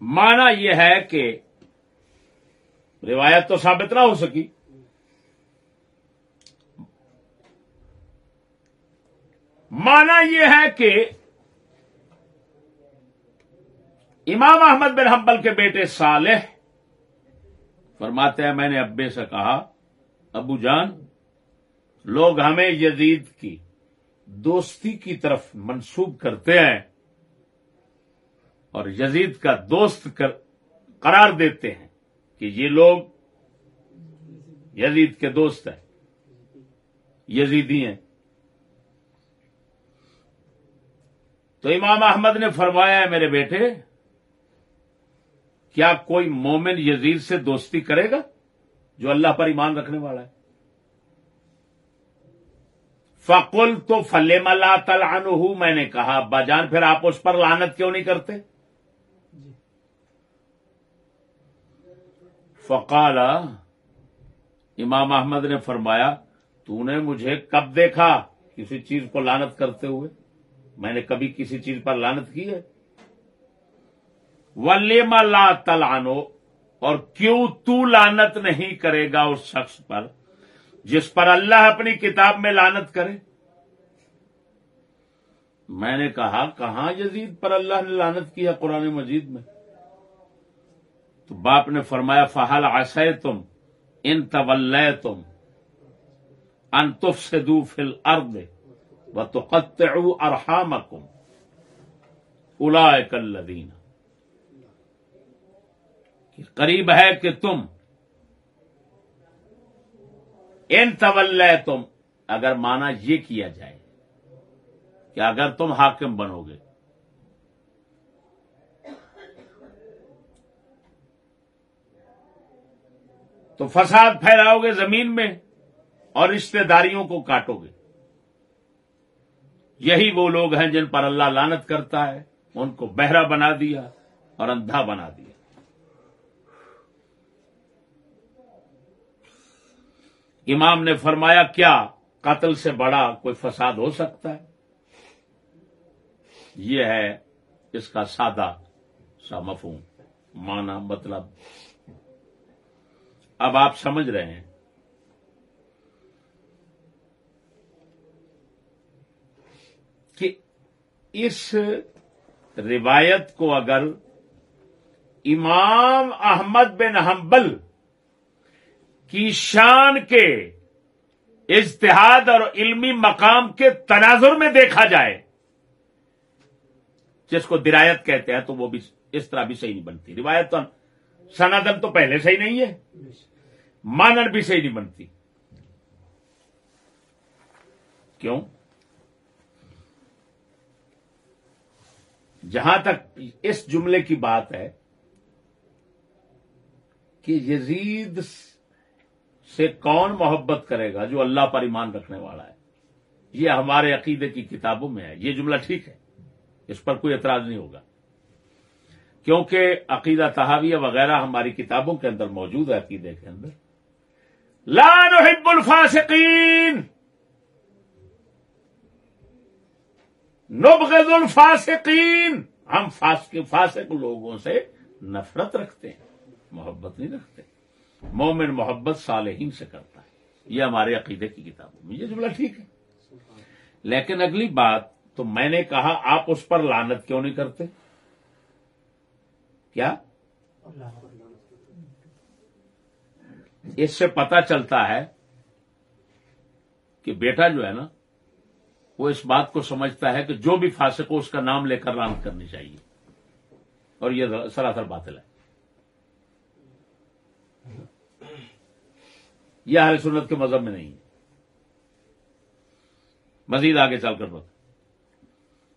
معنی یہ ہے کہ روایت تو ثابت نہ ہو سکی۔ مانا یہ ہے کہ امام احمد بن حنبل کے بیٹے صالح فرماتے ہیں، میں نے ابے سے کہا، ابو جان، لوگ ہمیں یزید کی دوستی کی طرف منسوب کرتے ہیں اور یزید کا دوست کر، قرار دیتے ہیں کہ یہ لوگ یزید کے دوست ہیں، یزیدی ہیں۔ تو امام احمد نے فرمایا ہے، میرے بیٹے کیا کوئی مومن یزید سے دوستی کرے گا جو اللہ پر ایمان رکھنے والا ہے؟ فقل تو فلم اللہ تلان میں نے کہا بجان پھر آپ اس پر لانت کیوں نہیں کرتے؟ فقال امام احمد نے فرمایا تو نے مجھے کب دیکھا کسی چیز کو لانت کرتے ہوئے؟ میں نے کبھی کسی چیز پر لانت کی ہے؟ ولیما لا تلانو اور کیوں تو لانت نہیں کرے گا اس شخص پر جس پر اللہ اپنی کتاب میں لانت کرے؟ میں نے کہا، کہاں یزید پر اللہ نے لانت کیا قرآن مجید میں؟ تو باپ نے فرمایا فہل آسے تم ان طول تم انتف سے دو فل ارد و تو قطع ارحام کم الا قریب ہے کہ تم ان طول تم اگر مانا یہ کیا جائے کہ اگر تم حاکم بنو گے۔ تو فساد پھیلاؤ گے زمین میں اور رشتے داریوں کو کاٹو گے۔ یہی وہ لوگ ہیں جن پر اللہ لانت کرتا ہے، ان کو بہرا بنا دیا اور اندھا بنا دیا۔ امام نے فرمایا، کیا قتل سے بڑا کوئی فساد ہو سکتا ہے؟ یہ ہے اس کا سادہ سا مفہوم مانا مطلب۔ اب آپ سمجھ رہے ہیں۔ کہ اس روایت کو اگر امام احمد بن حنبل کی شان کے اجتہاد اور علمی مقام کے تناظر میں دیکھا جائے، جس کو درایت کہتے ہیں، تو وہ بھی اس طرح بھی صحیح نہیں بنتی۔ روایت تو سنادن تو پہلے سے ہی نہیں ہے، مانن بھی صحیح نہیں بنتی۔ کیوں؟ جہاں تک اس جملے کی بات ہے کہ یزید سے کون محبت کرے گا جو اللہ پر ایمان رکھنے والا ہے؟ یہ ہمارے عقیدے کی کتابوں میں ہے۔ یہ جملہ ٹھیک ہے۔ اس پر کوئی اعتراض نہیں ہوگا۔ کیونکہ عقیدہ تحاویہ وغیرہ ہماری کتابوں کے اندر موجود ہے عقیدے کے اندر۔ لا نحب الفاسقین! نبغض الفاسقین! ہم فاسق لوگوں سے نفرت رکھتے ہیں، محبت نہیں رکھتے۔ مومن محبت صالحین سے کرتا ہے۔ یہ ہمارے عقیدے کی کتابوں میں یہ جملہ ٹھیک ہے۔ لیکن اگلی بات، تو میں نے کہا آپ اس پر لانت کیوں نہیں کرتے؟ کیا؟ اس سے پتا چلتا ہے کہ بیٹا جو ہے نا، وہ اس بات کو سمجھتا ہے کہ جو بھی فاسق ہو اس کا نام لے کر لانت کرنی چاہیے۔ اور یہ سراسر باطل ہے۔ یہ اہل سنت کے مذہب میں نہیں مزید آگے چل کر بتا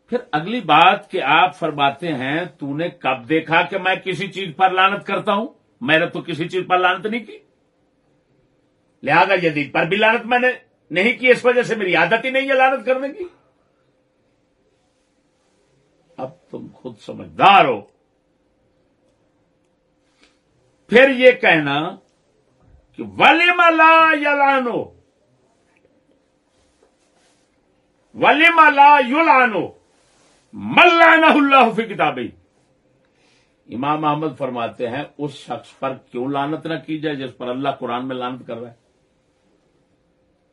پھر اگلی بات کہ آپ فرماتے ہیں، تو نے کب دیکھا کہ میں کسی چیز پر لانت کرتا ہوں؟ میں نے تو کسی چیز پر لانت نہیں کی۔ لہذا جدید پر بھی لانت میں نے نہیں کی، اس وجہ سے میری عادت ہی نہیں ہے لانت کرنے کی۔ اب تم خود سمجھدار ہو۔ پھر یہ کہنا کہ ولیم لا یلانو ولیم لا یلانو ملانہ اللہ فی کتابی امام احمد فرماتے ہیں، اس شخص پر کیوں لانت نہ کی جائے جس پر اللہ قرآن میں لانت کر رہا ہے؟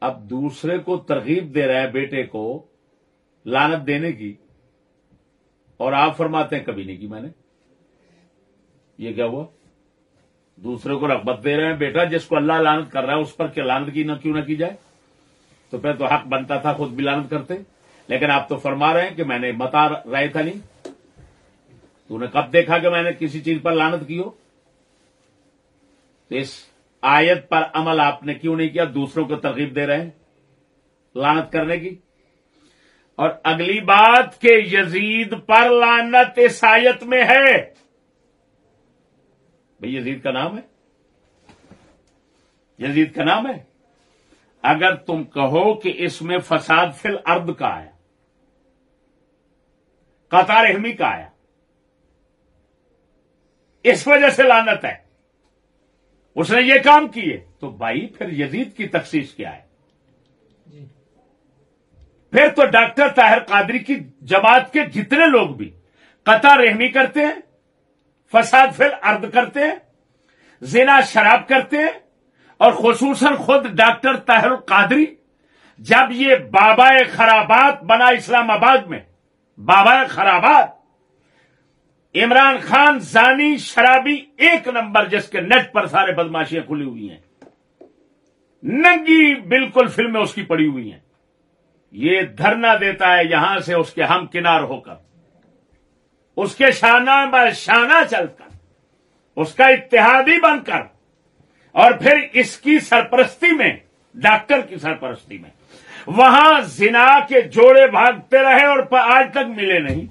اب دوسرے کو ترغیب دے رہا ہے بیٹے کو لانت دینے کی، اور آپ فرماتے ہیں کبھی نہیں کی میں نے۔ یہ کیا ہوا؟ دوسرے کو رغبت دے رہے ہیں، بیٹا، جس کو اللہ لانت کر رہا ہے، اس پر کیا لانت کی نہ کیوں نہ کی جائے؟ تو پھر تو حق بنتا تھا، خود بھی لانت کرتے۔ لیکن آپ تو فرما رہے ہیں کہ میں نے بتا رہے تھا نہیں۔ تو نے کب دیکھا کہ میں نے کسی چیز پر لانت کی ہو؟ تو اس آیت پر عمل آپ نے کیوں نہیں کیا؟ دوسروں کو ترغیب دے رہے ہیں لانت کرنے کی۔ اور اگلی بات کہ یزید پر لانت اس آیت میں ہے۔ بھئی یزید کا نام ہے؟ یزید کا نام ہے؟ اگر تم کہو کہ اس میں فساد فل ارد کا آیا قطار رحمی کا آیا اس وجہ سے لانت ہے اس نے یہ کام کیے تو بھائی پھر یزید کی تخصیص کیا ہے؟ جی۔ پھر تو ڈاکٹر طاہر قادری کی جماعت کے جتنے لوگ بھی قطع رحمی کرتے ہیں فساد فل ارد کرتے ہیں، زنا شراب کرتے ہیں، اور خصوصاً خود ڈاکٹر طاہر قادری جب یہ بابا خرابات بنا اسلام آباد میں بابا خرابات، عمران خان زانی شرابی ایک نمبر جس کے نیٹ پر سارے بدماشیاں کھلی ہوئی ہیں۔ ننگی بالکل فلمیں اس کی پڑی ہوئی ہیں۔ یہ دھرنا دیتا ہے یہاں سے اس کے ہم کنار ہو کر۔ اس کے شانہ پر شانہ چل کر، اس کا اتحادی بن کر، اور پھر اس کی سرپرستی میں، ڈاکٹر کی سرپرستی میں، وہاں زنا کے جوڑے بھاگتے رہے اور آج تک ملے نہیں۔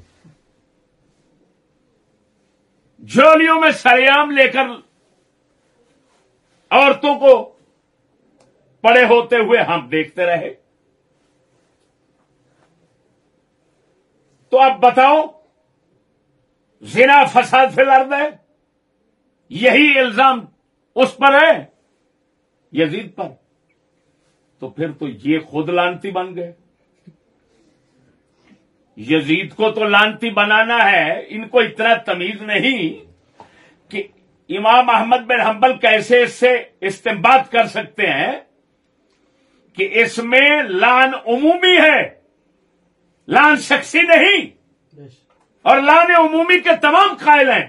جولیوں میں سریام لے کر عورتوں کو پڑے ہوتے ہوئے ہم دیکھتے رہے۔ تو اب بتاؤ زنا فساد فی الارض ہے یہی الزام اس پر ہے، یزید پر۔ تو پھر تو یہ خود لانتی بن گئے۔ یزید کو تو لانتی بنانا ہے، ان کو اتنا تمیز نہیں کہ امام احمد بن حنبل کیسے اس سے استعمال کر سکتے ہیں کہ اس میں لان عمومی ہے، لان شخصی نہیں۔ اور لان عمومی کے تمام قائل ہیں۔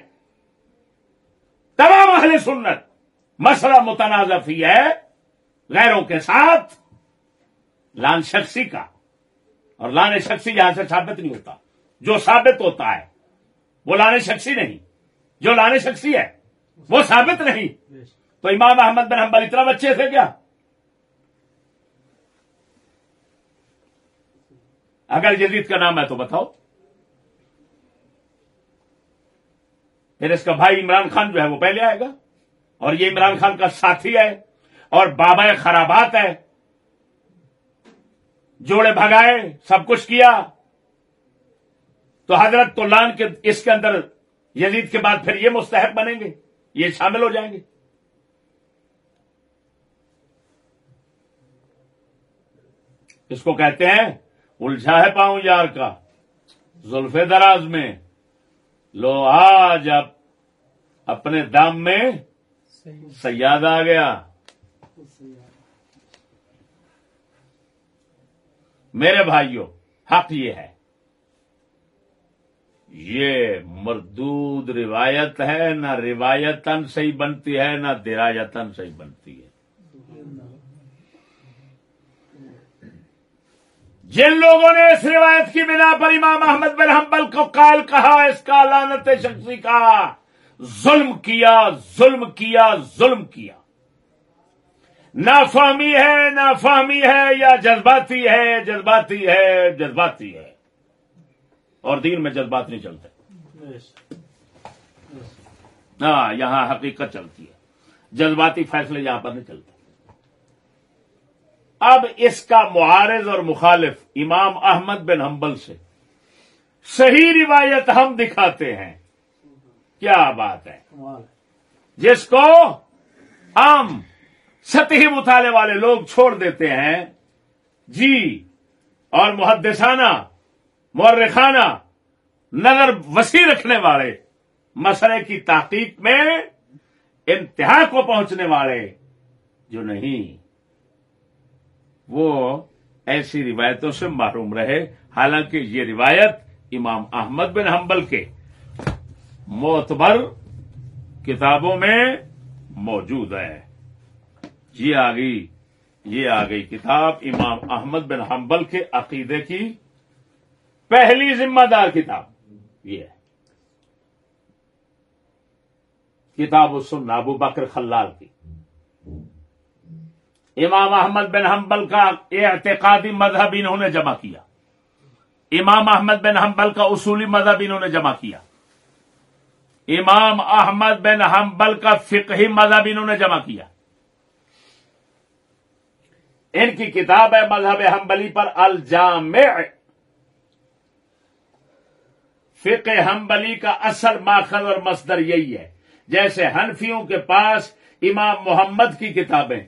تمام اہل سنت۔ مسئلہ متنازع فی ہے، غیروں کے ساتھ، لان شخصی کا۔ اور لان شخصی یہاں سے ثابت نہیں ہوتا۔ جو ثابت ہوتا ہے، وہ لان شخصی نہیں۔ جو لان شخصی ہے، وہ ثابت نہیں۔ تو امام احمد بن حنبل اتنا بچے تھے کیا؟ اگر جدید کا نام ہے تو بتاؤ۔ پھر اس کا بھائی عمران خان جو ہے وہ پہلے آئے گا اور یہ عمران خان کا ساتھی ہے اور بابا خرابات ہے۔ جوڑے بھگائے، سب کچھ کیا۔ تو حضرت تو کے اس کے اندر یزید کے بعد پھر یہ مستحق بنیں گے، یہ شامل ہو جائیں گے۔ اس کو کہتے ہیں، الجھا ہے پاؤں یار کا زلف دراز میں۔ لو آج اب اپنے دام میں سیاد آ گیا۔ میرے بھائیوں، حق یہ ہے۔ یہ مردود روایت ہے، نہ روایتن صحیح بنتی ہے، نہ درایتن صحیح بنتی ہے۔ جن لوگوں نے اس روایت کی بنا پر امام احمد بن حنبل کو قائل کہا، اس کا لانت شخصی کا ظلم کیا ظلم کیا ظلم کیا۔ نافہمی ہے نافہمی ہے یا جذباتی ہے جذباتی ہے جذباتی ہے۔ اور دین میں جذبات نہیں چلتے۔ ہاں یہاں حقیقت چلتی ہے۔ جذباتی فیصلے یہاں پر نہیں چلتے۔ اب اس کا معارض اور مخالف امام احمد بن حنبل سے صحیح روایت ہم دکھاتے ہیں۔ کیا بات ہے؟ جس کو عام سطحی مطالعے والے لوگ چھوڑ دیتے ہیں جی اور محدثانہ مورخانہ نظر وسیع رکھنے والے مسئلے کی تحقیق میں انتہا کو پہنچنے والے جو نہیں وہ ایسی روایتوں سے محروم رہے۔ حالانکہ یہ روایت امام احمد بن حنبل کے معتبر کتابوں میں موجود ہے۔ یہ آ گئی، یہ آ گئی کتاب امام احمد بن حنبل کے عقیدے کی پہلی ذمہ دار کتاب۔ یہ ہے۔ کتاب السن ابو بکر خلال کی۔ امام احمد بن حنبل کا اعتقادی مذہب انہوں نے جمع کیا۔ امام احمد بن حنبل کا اصولی مذہب انہوں نے جمع کیا۔ امام احمد بن حنبل کا فقہی مذہب انہوں نے جمع کیا۔ ان کی کتاب ہے مذہب حنبلی پر الجامع۔ فقہ حنبلی کا اصل ماخذ اور مصدر یہی ہے۔ جیسے حنفیوں کے پاس امام محمد کی کتابیں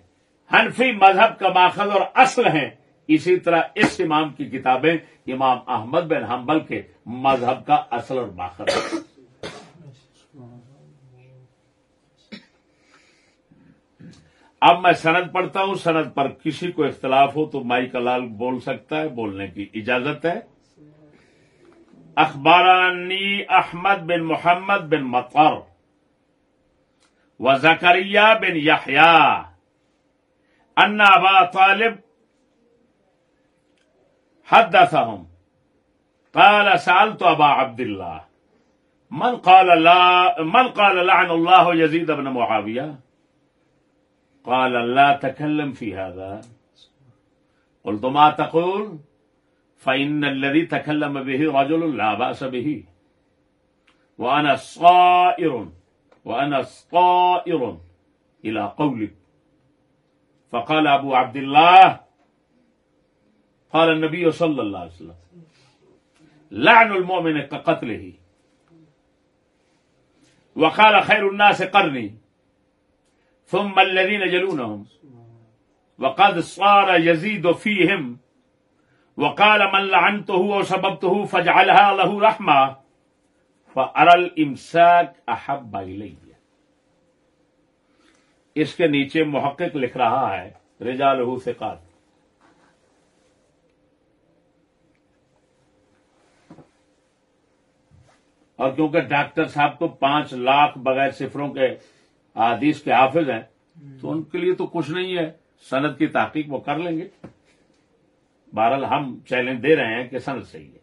حنفی مذہب کا ماخذ اور اصل ہیں، اسی طرح اس امام کی کتابیں امام احمد بن حنبل کے مذہب کا اصل اور ماخذ ہیں۔ اب میں سند پڑھتا ہوں، سند پر کسی کو اختلاف ہو تو مائی کلال بول سکتا ہے، بولنے کی اجازت ہے۔ اخبارانی احمد بن محمد بن مطر و زکریہ بن یحیا ان ابا طالب حدثهم قال، سألت أبا عبد الله من قال لا، من قال لعن الله يزيد بن معاوية قال لا تكلم في هذا. قلت ما تقول؟ فإن الذي تكلم به رجل لا بأس به. وأنا صائر وأنا صائر إلى قولك. فقال أبو عبد الله قال النبي صلى الله عليه وسلم لعن المؤمن كقتله. وقال خير الناس قرني. ثم الذين يلونهم. وقد صار يزيد فيهم. وقال من لعنته وسببته فاجعلها له رحمة. فأرى الإمساك أحب إلي. اس کے نیچے محقق لکھ رہا ہے رجال ثقات. اور کیونکہ ڈاکٹر صاحب تو پانچ لاکھ بغیر صفروں کے حدیث کے حافظ ہیں تو ان کے لیے تو کچھ نہیں ہے۔ سند کی تحقیق وہ کر لیں گے۔ بہرحال ہم چیلنج دے رہے ہیں کہ سند صحیح ہے۔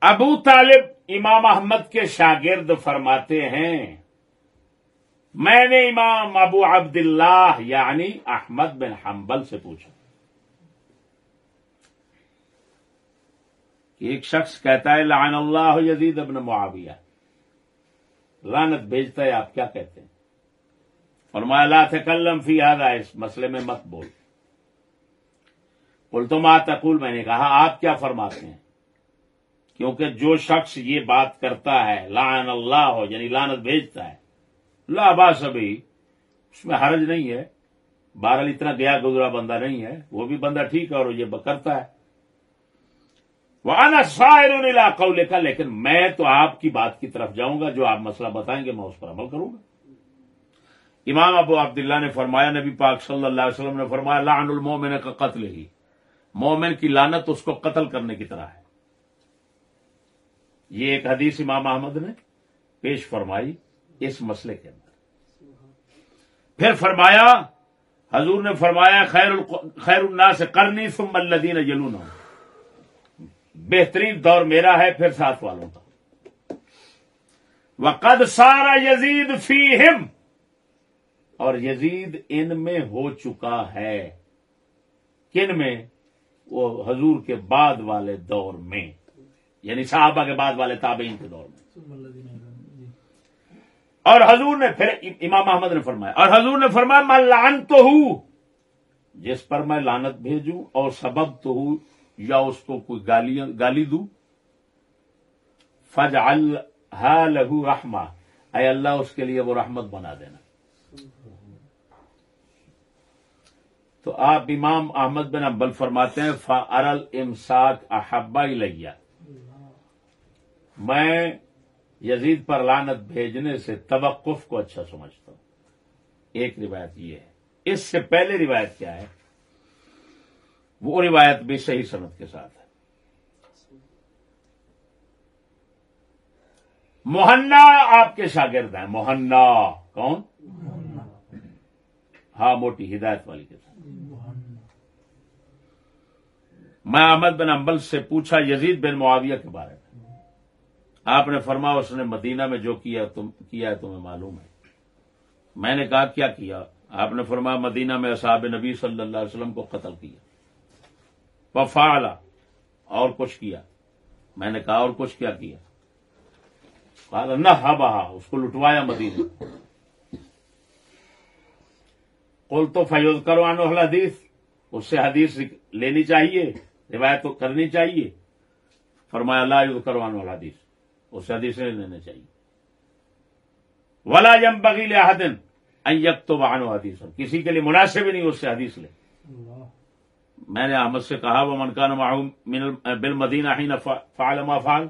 ابو طالب امام احمد کے شاگرد فرماتے ہیں میں نے امام ابو عبداللہ یعنی احمد بن حنبل سے پوچھا۔ کہ ایک شخص کہتا ہے، لعن اللہ یزید ابن معاویہ۔ لعنت بھیجتا ہے، آپ کیا کہتے ہیں؟ فرمایا، لا تکلم فی هذا اس مسئلے میں مت بول۔ بول تو ما تقول؟ میں نے کہا، آپ کیا فرماتے ہیں؟ کیونکہ جو شخص یہ بات کرتا ہے، لعن اللہ ہو یعنی لعنت بھیجتا ہے، لا باس ابھی اس میں حرج نہیں ہے۔ بہرحال اتنا گیا گزرا بندہ نہیں ہے، وہ بھی بندہ ٹھیک ہے اور یہ کرتا ہے۔ وہ آنا سائر قول کا لیکن میں تو آپ کی بات کی طرف جاؤں گا، جو آپ مسئلہ بتائیں گے میں اس پر عمل کروں گا۔ امام ابو عبداللہ نے فرمایا، نبی پاک صلی اللہ علیہ وسلم نے فرمایا، لعن المومن کا قتل ہی۔ مومن کی لانت اس کو قتل کرنے کی طرح ہے۔ یہ ایک حدیث امام احمد نے پیش فرمائی اس مسئلے کے اندر۔ پھر فرمایا، حضور نے فرمایا، خیر خیر الناس کرنی ثم الذین یلون بہترین دور میرا ہے پھر ساتھ والوں کا۔ وقد سارا یزید فیہم۔ اور یزید ان میں ہو چکا ہے۔ کن میں؟ وہ حضور کے بعد والے دور میں۔ یعنی صحابہ کے بعد والے تابعین کے دور میں۔ اور حضور نے پھر امام احمد نے فرمایا اور حضور نے فرمایا میں لان تو ہوں جس پر میں لانت بھیجوں اور سبب تو ہوں یا اس کو کوئی گالی گالی دوں؟ فج لہو رحما اے اللہ، اس کے لیے وہ رحمت بنا دینا۔ تو آپ امام احمد بن ابل فرماتے ہیں فا ارل امساک احبا لیا میں یزید پر لانت بھیجنے سے توقف کو اچھا سمجھتا ہوں۔ ایک روایت یہ ہے۔ اس سے پہلے روایت کیا ہے؟ وہ روایت بھی صحیح صنعت کے ساتھ ہے۔ موہنا آپ کے شاگرد ہیں۔ موہنا کون؟ ہاں موٹی ہدایت والی کے ساتھ۔ میں احمد بن امبل سے پوچھا یزید بن معاویہ کے بارے میں۔ آپ نے فرما اس نے مدینہ میں جو کیا، تم کیا ہے تمہیں معلوم ہے؟ میں نے کہا، کیا کیا؟ آپ نے فرمایا، مدینہ میں اصحاب نبی صلی اللہ علیہ وسلم کو قتل کیا۔ وفالا اور کچھ کیا۔ میں نے کہا اور کچھ کیا کیا۔ کہا نہ ہا بہا اس کو لٹوایا مدینہ قل تو فیوز کروانو حدیث اس سے حدیث لینی چاہیے، روایت تو کرنی چاہیے۔ فرمایا، لا یوز کروانو حدیث اس سے حدیث نہیں لینا چاہیے۔ ولا یم بغیل حدن یک تو بانو حدیث کسی کے لیے مناسب ہی نہیں، اس سے حدیث لے۔ اللہ۔ میں نے احمد سے کہا وہ منکان بل مدینہ ہی فعال ما فعال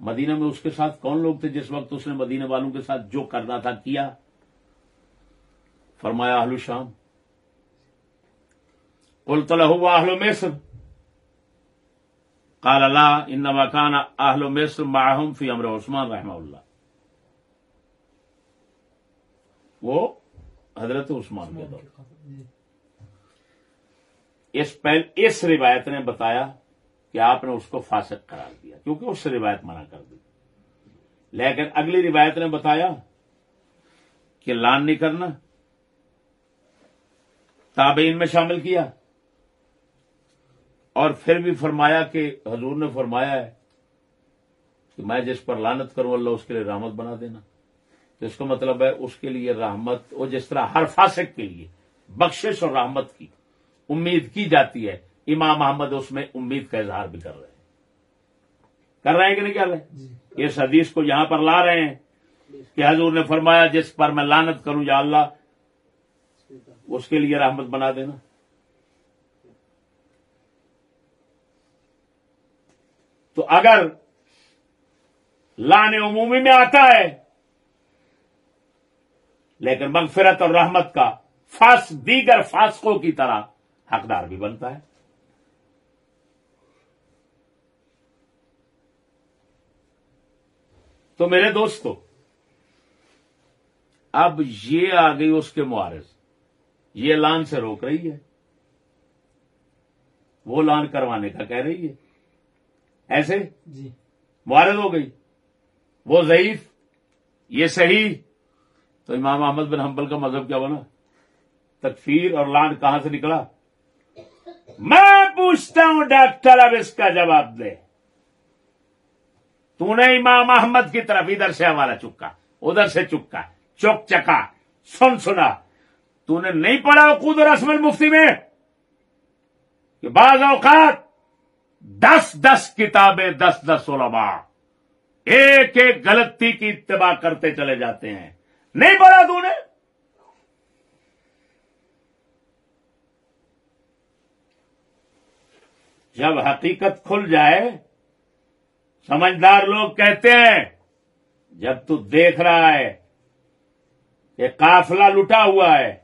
مدینہ میں اس کے ساتھ کون لوگ تھے جس وقت اس نے مدینہ والوں کے ساتھ جو کرنا تھا کیا؟ فرمایا، اہل شام قل طلح اہل مصر قال اللہ انما كان اہل مصر معهم فی امر عثمان رحمہ اللہ وہ حضرت عثمان کے دور۔ اس پہل، اس روایت نے بتایا کہ آپ نے اس کو فاسق قرار دیا، کیونکہ اس سے روایت منع کر دی۔ لیکن اگلی روایت نے بتایا کہ لان نہیں کرنا، تابعین میں شامل کیا، اور پھر بھی فرمایا کہ حضور نے فرمایا ہے کہ میں جس پر لانت کروں، اللہ اس کے لیے رحمت بنا دینا۔ تو اس کا مطلب ہے اس کے لیے رحمت وہ جس طرح ہر فاسق کے لیے بخشش اور رحمت کی۔ امید کی جاتی ہے امام محمد اس میں امید کا اظہار بھی کر رہے ہیں۔ کر رہے ہیں کہ نہیں کر رہے؟ جی۔ اس حدیث کو یہاں پر لا رہے ہیں کہ حضور نے فرمایا جس پر میں لانت کروں یا اللہ اس کے لیے رحمت بنا دینا۔ تو اگر لان عمومی میں آتا ہے لیکن مغفرت اور رحمت کا فاس دیگر فاسقوں کی طرح حقدار بھی بنتا ہے۔ تو میرے دوستو اب یہ آ گئی اس کے معارض۔ یہ لان سے روک رہی ہے۔ وہ لان کروانے کا کہہ رہی ہے۔ ایسے؟ جی۔ معارض ہو گئی۔ وہ ضعیف یہ صحیح۔ تو امام احمد بن حنبل کا مذہب کیا بنا؟ تکفیر اور لان کہاں سے نکلا؟ میں پوچھتا ہوں، ڈاکٹر اب اس کا جواب دے۔ تو نے امام احمد کی طرف ادھر سے حوالہ چکا، ادھر سے چکا، چک چکا، سن سنا۔ تو نے نہیں پڑھا قود رسم المفتی میں؟ کہ بعض اوقات دس دس کتابیں، دس دس علماء ایک ایک غلطی کی اتباع کرتے چلے جاتے ہیں۔ نہیں پڑھا تو نے؟ جب حقیقت کھل جائے، سمجھدار لوگ کہتے ہیں، جب تو دیکھ رہا ہے کہ قافلہ لٹا ہوا ہے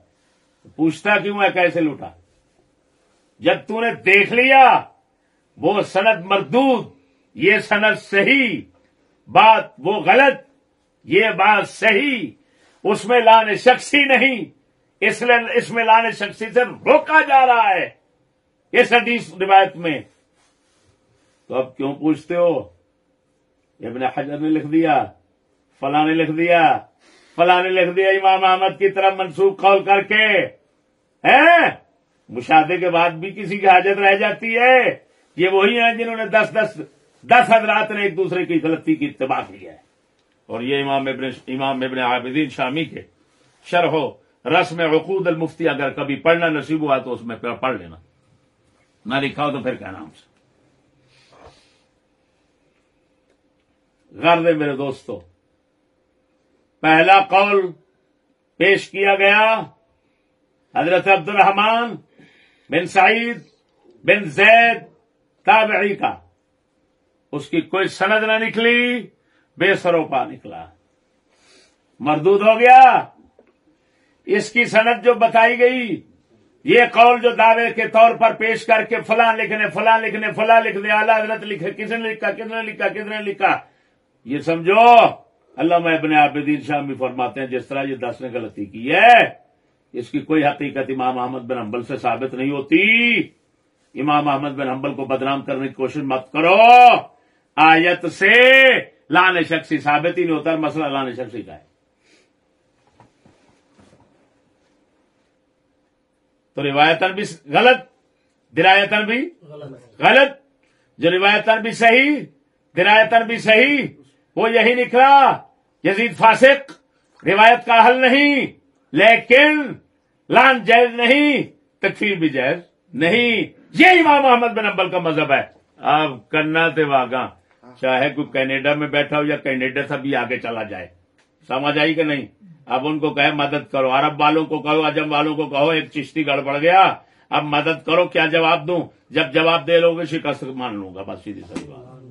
پوچھتا کیوں ہے کیسے لٹا؟ جب تو نے دیکھ لیا، وہ سند مردود، یہ سند صحیح، بات وہ غلط، یہ بات صحیح، اس میں لانے شخصی نہیں، اس اس میں لانے شخصی سے روکا جا رہا ہے۔ اس حدیث روایت میں۔ تو اب کیوں پوچھتے ہو؟ ابن حجر نے لکھ دیا، فلاں نے لکھ دیا، فلاں نے لکھ دیا امام احمد کی طرف منسوخ قول کر کے۔ ہیں؟ مشاہدے کے بعد بھی کسی کی حاجت رہ جاتی ہے۔ یہ وہی ہیں جنہوں نے دس دس دس حضرات نے ایک دوسرے کی غلطی کی اتباع کی ہے۔ اور یہ امام ابن امام ابن عابدین شامی کے۔ شرح و رسم عقود المفتی، اگر کبھی پڑھنا نصیب ہوا تو اس میں پڑھ لینا۔ نہ لکھا ہو تو پھر کہنا ہم سے غرض ہے میرے دوستو پہلا قول پیش کیا گیا حضرت عبد الرحمان بن سعید بن زید تابعی کا اس کی کوئی سند نہ نکلی بے سروپا نکلا مردود ہو گیا اس کی سند جو بتائی گئی یہ قول جو دعوے کے طور پر پیش کر کے فلاں لکھنے فلاں لکھنے فلاں لکھنے، اعلیٰ حضرت لکھے، کس نے لکھا، کس نے لکھا، کس نے لکھا؟ یہ سمجھو اللہ ابن عابدین شامی فرماتے ہیں، جس طرح یہ دس نے غلطی کی ہے، اس کی کوئی حقیقت امام احمد بن حنبل سے ثابت نہیں ہوتی۔ امام احمد بن حنبل کو بدنام کرنے کی کوشش مت کرو۔ آیت سے لان شخصی ثابت ہی نہیں ہوتا، مسئلہ لان شخصی کا ہے۔ تو روایتن بھی غلط درایتن بھی غلط۔ جو روایتن بھی صحیح درایتن بھی صحیح، وہ یہی نکلا۔ یزید فاسق، روایت کا حل نہیں، لیکن لان جائز نہیں، تکفیر بھی جائز نہیں۔ یہ امام محمد بن امبل کا مذہب ہے۔ اب کرنا تے واگا چاہے کوئی کینیڈا میں بیٹھا ہو یا کینیڈا سے بھی آگے چلا جائے۔ سمجھ آئی کہ نہیں؟ اب ان کو کہے مدد کرو۔ عرب والوں کو کہو، عجم والوں کو کہو، ایک چشتی گڑبڑ گیا۔ اب مدد کرو، کیا جواب دوں؟ جب جواب دے لو گے شکست مان لوں گا، بس سیدھی سی بات